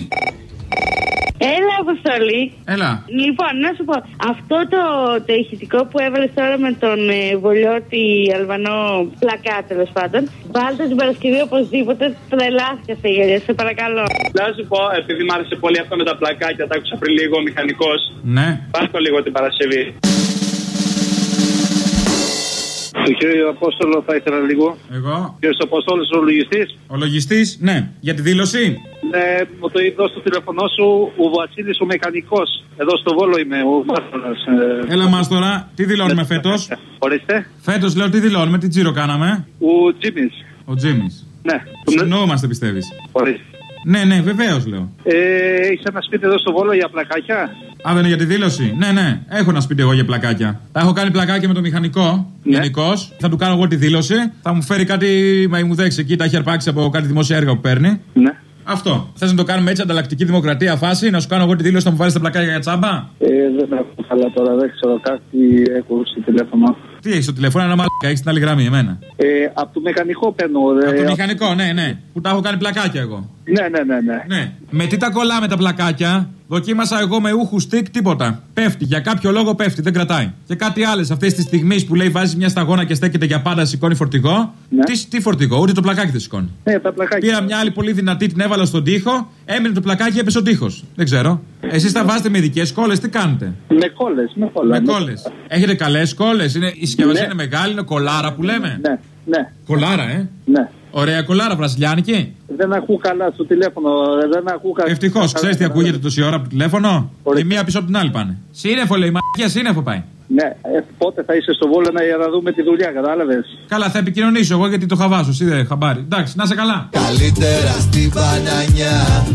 S45: Έλα, Αποστολή.
S30: Έλα.
S45: Λοιπόν, να σου πω, αυτό το, το ηχητικό που έβαλες τώρα με τον ε, Βολιώτη Αλβανό πλακά τέλος πάντων, βάλτες την Παρασκευή οπωσδήποτε. Τρελάθηκα σε γέλια, σε παρακαλώ.
S46: Να σου πω, επειδή μ' άρεσε πολύ αυτό με τα πλακάκια, τα άκουσα πριν λίγο ο μηχανικός.
S30: Ναι.
S46: Πάρ' το λίγο την Παρασκευή.
S31: Του κύριο Απόστολο θα ήθελα λίγο.
S30: Εγώ.
S31: Κύριος Απόστολος, ο λογιστής.
S30: Ο λογιστής, ναι. Για τη δήλωση.
S31: Ναι, μου το είπες στο τηλέφωνό σου ο Βασίλης ο μηχανικός. Εδώ στο Βόλο είμαι, ο Μάστορα.
S30: Έλα μα τώρα, τι δηλώνουμε φέτος;
S31: Ορίστε.
S30: Φέτος λέω τι δηλώνουμε, τι τζίρο κάναμε;
S31: Ο Τζίμις.
S30: Ο Τζίμις.
S31: Ναι.
S30: Συνοούμαστε πιστεύεις.
S31: Ορίστε.
S30: Ναι, ναι, βεβαίως λέω.
S31: Ε, έχεις ένα σπίτι εδώ στο Βόλο για πλακάκια;
S30: Α, δεν είναι για τη δήλωση. Ναι, ναι, έχω ένα σπίτι εγώ για πλακάκια. Θα έχω κάνει πλακάκια με το μηχανικό.
S31: Ναι.
S30: Γενικώς. Θα του κάνω εγώ τη δήλωση. Θα μου φέρει κάτι μαϊμουδέξ εκεί, τα έχει αρπάξει από κάτι δημόσια έργα που παίρνει.
S31: Ναι.
S30: Αυτό. Θες να το κάνουμε έτσι ανταλλακτική δημοκρατία φάση, να σου κάνω εγώ τη δήλωση, να μου βάλεις τα πλακάκια για τσάμπα;
S31: Ε, δεν έχω καλά τώρα, δεν ξέρω κάτι έχω στο τηλέφωνο.
S30: Τι έχεις στο τηλέφωνο, ένα μαλάκα, έχεις την άλλη γραμμή, εμένα.
S31: Ε, από το μηχανικό παίρνω. ε,
S30: Από το μηχανικό, ναι, ναι. Που τα έχω κάνει πλακάκια εγώ.
S31: Ναι, ναι, ναι, ναι.
S30: Ναι. Με τι τα κολλάμε τα πλακάκια, δοκίμασα εγώ με ούχους στικ τίποτα. Πέφτει, για κάποιο λόγο πέφτει, δεν κρατάει. Και κάτι άλλο αυτές τις στιγμές που λέει βάζεις μια σταγόνα και στέκεται για πάντα, σηκώνει φορτηγό. Τι, τι φορτηγό, ούτε το πλακάκι δεν σηκώνει.
S31: Ναι, τα πλακάκια.
S30: Πήρα μια άλλη πολύ δυνατή, την έβαλα στον τοίχο, έμεινε το πλακάκι, έπεσε ο τοίχος. Δεν ξέρω. Εσείς τα βάζετε με ειδικές κόλλε, τι κάνετε;
S31: Με κόλλες, με κόλλε.
S30: Με κόλλες. Έχετε καλές κόλλε, η συσκευασία
S31: Ναι.
S30: είναι μεγάλη, είναι κολάρα που λέμε;
S31: Ναι, ναι.
S30: Κολάρα, ε;
S31: Ναι.
S30: Ωραία κολάρα, βραζιλιάνικη.
S31: Δεν ακούω καλά στο τηλέφωνο. ε, Δεν ακούω καλά.
S30: Ευτυχώς, ξέρεις τι ακούγεται τόση ώρα από το τηλέφωνο; Η μία πίσω από την άλλη πάνε. Σύννεφο λέει, μαγεία σύννεφο πάει.
S31: Ναι, ε, πότε θα είσαι στο Βόλο να, για να δούμε τη δουλειά, κατάλαβες;
S30: Καλά, θα επικοινωνήσω εγώ γιατί το χαβάζω. Εσύ δεν χαμπάρι. Εντάξει, να σε καλά.
S1: Καλύτερα στην μπανανιά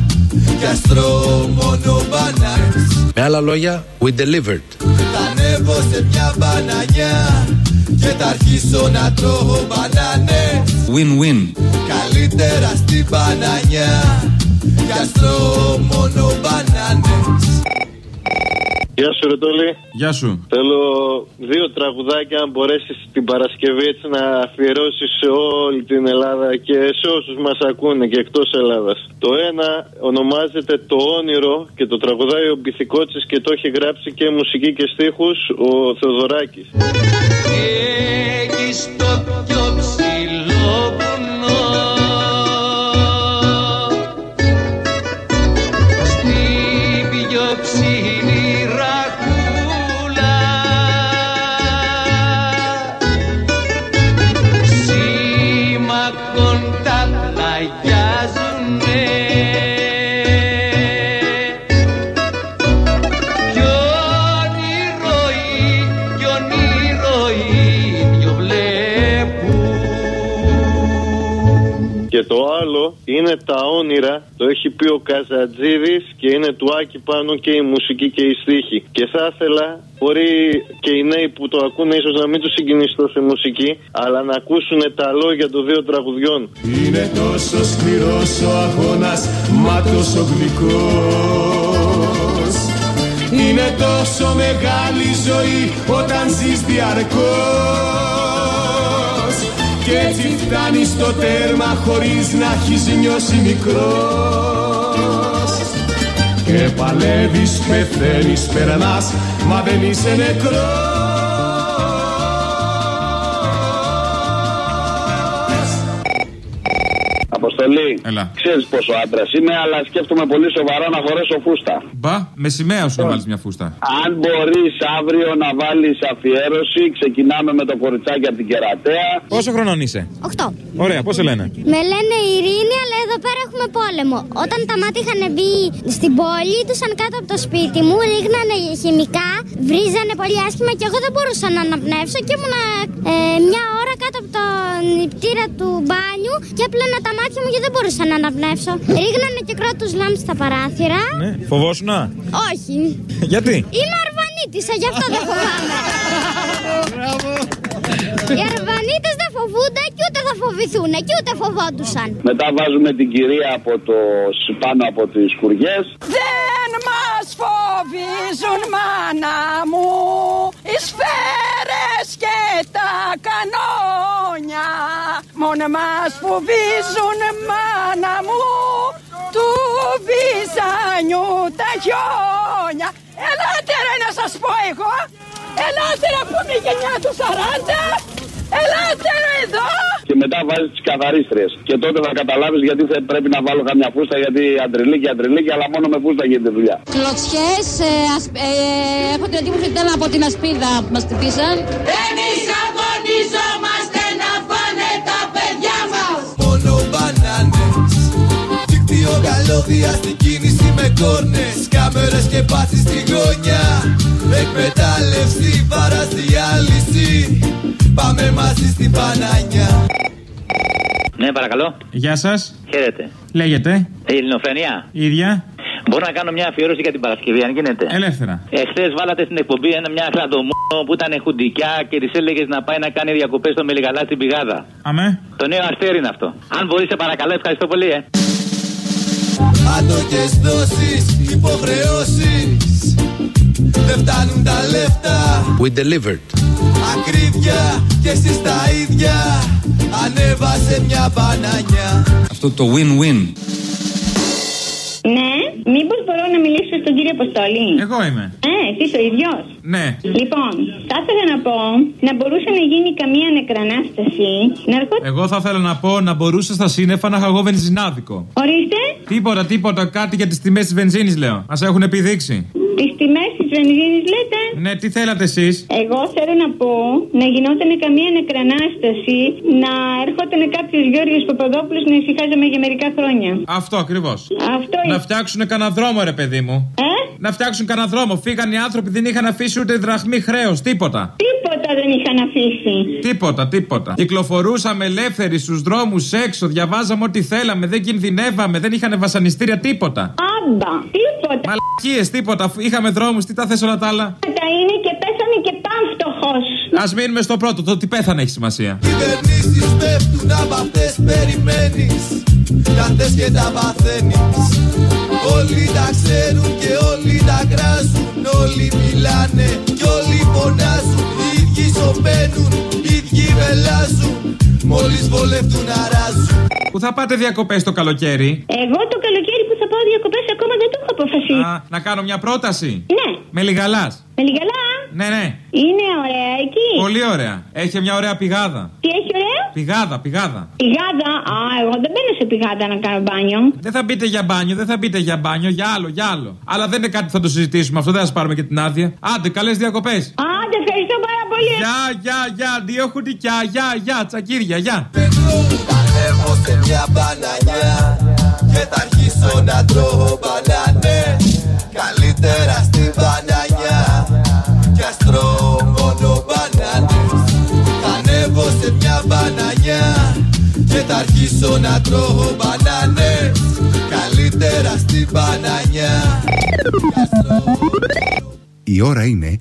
S1: Κι αστρώ μόνο μπανάνες
S47: Με άλλα λόγια, we delivered.
S1: Θα ανέβω σε μια μπανανιά Και θα αρχίσω να τρώω μπανάνες.
S5: Win-win.
S1: Καλύτερα στην μπανανιά Κι αστρώ μόνο μπανάνες
S48: Γεια σου, Ρετόλη.
S30: Γεια σου.
S48: Θέλω δύο τραγουδάκια, αν μπορέσεις την Παρασκευή έτσι να αφιερώσεις σε όλη την Ελλάδα και σε όσους μας ακούνε και εκτός Ελλάδας. Το ένα ονομάζεται Το Όνειρο και το τραγουδάει ο Μπιθικότσι και το έχει γράψει και μουσική και στίχους ο Θεοδωράκης.
S1: Έχεις το
S48: είναι τα όνειρα, το έχει πει ο Καζατζίδης και είναι του Άκη πάνω και η μουσική και η στίχη. Και θα ήθελα, μπορεί και οι νέοι που το ακούνε ίσως να μην τους συγκινήσει τόσο η μουσική, αλλά να ακούσουν τα λόγια των δύο τραγουδιών.
S1: Είναι τόσο σκληρός ο αγώνας, μα τόσο γλυκός Είναι τόσο μεγάλη η ζωή όταν ζεις διαρκώς Κι έτσι φτάνεις στο τέρμα χωρίς να έχεις νιώσει μικρός. Και παλεύεις, πεθαίνεις, περνάς, μα δεν είσαι νεκρός
S49: Αποστολή.
S30: Έλα.
S49: Ξέρεις πόσο άντρας είμαι, αλλά σκέφτομαι πολύ σοβαρά να φορέσω φούστα.
S30: Μπα, με σημαία σου να βάλεις μια φούστα.
S49: Αν μπορείς αύριο να βάλεις αφιέρωση, ξεκινάμε με το κοριτσάκι από την κερατέα.
S30: Πόσο χρονών είσαι;
S50: 8.
S30: Ωραία, πώς σε λένε;
S50: Με λένε Ειρήνη, αλλά εδώ πέρα έχουμε πόλεμο. Όταν τα μάτια είχαν μπει στην πόλη, ήτουσαν κάτω από το σπίτι μου, ρίχνανε χημικά, βρίζανε πολύ άσχημα και εγώ δεν μπορούσα να αναπνεύσω και ήμουνα ε, μια ώρα κάτω από τον νηπτήρα του μπάνιου και έπλανα τα μάτια μου και δεν μπορούσα να αναπνεύσω. Ρίχνανε και κρότους λάμπη στα παράθυρα.
S30: Ναι, φοβόσουνα;
S50: Όχι.
S30: Γιατί;
S50: Είμαι αρβανίτησα, γι' αυτό δεν φοβάμαι. Οι αρβανίτες δεν φοβούνται και ούτε θα φοβηθούν και ούτε φοβόντουσαν.
S49: Μετά βάζουμε την κυρία από το, πάνω από τις κουριές.
S51: Δεν μας φοβίζουν μάνα μου οι σφαίρες και τα κανόνια. Μόνο μας φοβίζουν μάνα μου του Βυζάνιου τα χιόνια. Ελάτε ρε να σας πω εγώ. Ελάτε ρε που είναι η γενιά του 40 Ελάτε ρε εδώ.
S49: Και μετά βάζεις τις καθαρίστριες. Και τότε θα καταλάβεις γιατί θα πρέπει να βάλω καμιά φούστα. Γιατί αντριλίκι, αντριλίκι, αλλά μόνο με φούστα γίνεται δουλειά.
S41: Κλωτσιές, ε, ασ- ε, έχω την εντύπωση ότι ήταν από την ασπίδα που μας χτυπήσαν.
S1: Εμείς αγωνιζόμαστε να πάνε τα παιδιά μας Μόνο μπανάνες Δίκτυο καλώδια στην κίνηση με κόρνες Κάμερες και πάσεις στη γωνιά Εκμετάλλευση, παρασδιάλυση Πάμε μαζί στην Πανάνια
S52: Ναι, παρακαλώ.
S30: Γεια σας.
S52: Χαίρετε.
S30: Λέγεται.
S52: Η Ελληνοφρενία.
S30: ίδια.
S52: Μπορώ να κάνω μια αφιέρωση για την Παρασκευή, αν γίνεται;
S30: Ελεύθερα.
S52: Εχθές βάλατε στην εκπομπή ένα, μια χλαντομόνο που ήταν χουντικιά και της έλεγες να πάει να κάνει διακοπές στο Μελιγαλά στην πηγάδα.
S30: Αμέ.
S52: Το νέο αστέρι είναι αυτό. Αν μπορεί, σε παρακαλώ, ευχαριστώ πολύ, ε.
S1: Άτοκες δόσεις, υποχρεώσεις Δεν φτάνουν τα λεφτά
S47: We delivered.
S1: Ακρίβεια και εσείς τα ίδια Ανέβασε μια μπανάνια
S47: Αυτό το win-win.
S45: Ναι, μήπως μπορώ να μιλήσω στον κύριο Αποστόλη;
S30: Εγώ είμαι.
S45: Ε, εσύ ο ίδιος;
S30: Ναι.
S45: Λοιπόν, θα ήθελα να πω να μπορούσε να γίνει καμία νεκρανάσταση. Να ερχόταν.
S30: Εγώ θα ήθελα να πω να μπορούσα στα σύννεφα να είχα εγώ βενζινάδικο.
S45: Ορίστε,
S30: Τίποτα, τίποτα, κάτι για τις τιμές της βενζίνης λέω. Μας έχουν επιδείξει.
S45: Τις τιμές της βενζίνη λέτε.
S30: Ναι, τι θέλατε εσείς;
S45: Εγώ θέλω να πω να γινόταν καμία νεκρανάσταση, να έρχονταν κάποιος Γιώργο Παπαδόπουλος να ησυχάζαμε για μερικά χρόνια.
S30: Αυτό ακριβώς.
S45: Αυτό
S30: Να
S45: είναι.
S30: φτιάξουν κανένα δρόμο, ρε παιδί μου.
S45: Ε;
S30: Να φτιάξουν κανένα δρόμο. Φύγαν οι άνθρωποι, δεν είχαν αφήσει ούτε δραχμή χρέος. Τίποτα.
S45: Τίποτα δεν είχαν αφήσει.
S30: Τίποτα, τίποτα. Κυκλοφορούσαμε ελεύθεροι στους δρόμους έξω, διαβάζαμε ό,τι θέλαμε, δεν κινδυνεύαμε, δεν είχαν βασανιστήρια, τίποτα.
S45: Άμπα, τίποτα.
S30: Μαλακίες, τίποτα. Αφού είχαμε δρόμους, τι τα θες όλα τα άλλα;
S45: Τα είναι και πέσανε και πάμφτωχο.
S30: Α μείνουμε στο πρώτο, το ότι πέθανε έχει σημασία.
S1: Κυβερνήσεις πέφτουν από αυτές περιμένεις Τα θες και τα παθαίνεις Όλοι τα ξέρουν και όλοι τα κράζουν Όλοι μιλάνε και όλοι φωνάζουν Οι ίδιοι σωπαίνουν, οι ίδιοι βελάζουν Μόλις βολευτούν αράζουν
S30: Πού θα πάτε διακοπές το καλοκαίρι;
S45: Εγώ το καλοκαίρι που θα πάω διακοπές ακόμα δεν το έχω αποφασίσει.
S30: Α, να κάνω μια πρόταση.
S45: Ναι.
S30: Με λιγαλάς.
S45: Με λιγαλά.
S30: Ναι, ναι.
S45: Είναι ωραία εκεί.
S30: Πολύ ωραία. Έχει μια ωραία πηγάδα.
S45: Τι έχει ωραία;
S30: Πηγάδα, πηγάδα.
S45: Πηγάδα. Α, εγώ δεν μπαίνω σε πηγάδα να κάνω μπάνιο.
S30: Δεν θα μπείτε για μπάνιο, δεν θα μπείτε για μπάνιο, για άλλο, για άλλο. Αλλά δεν είναι κάτι που θα το συζητήσουμε αυτό, δεν θα σας πάρουμε και την άδεια. Άντε, καλές διακοπές.
S45: Άντε, ευχαριστώ πάρα πολύ.
S30: Γεια, γεια, γεια, δύο χουτικιά, γεια, γεια, τσακίρια, γεια.
S1: Ανέβω σε μια μπανανιά Και θα αρχίσω να τρώω μπανάνες. Καλύτερα στην μπανανιά Κι ας τρώω μόνο μπανάνες. Θα ανέβω σε μια μπανανιά Και θα αρχίσω να τρώω μπανάνες. Καλύτερα στην μπανανιά
S27: Η ώρα είναι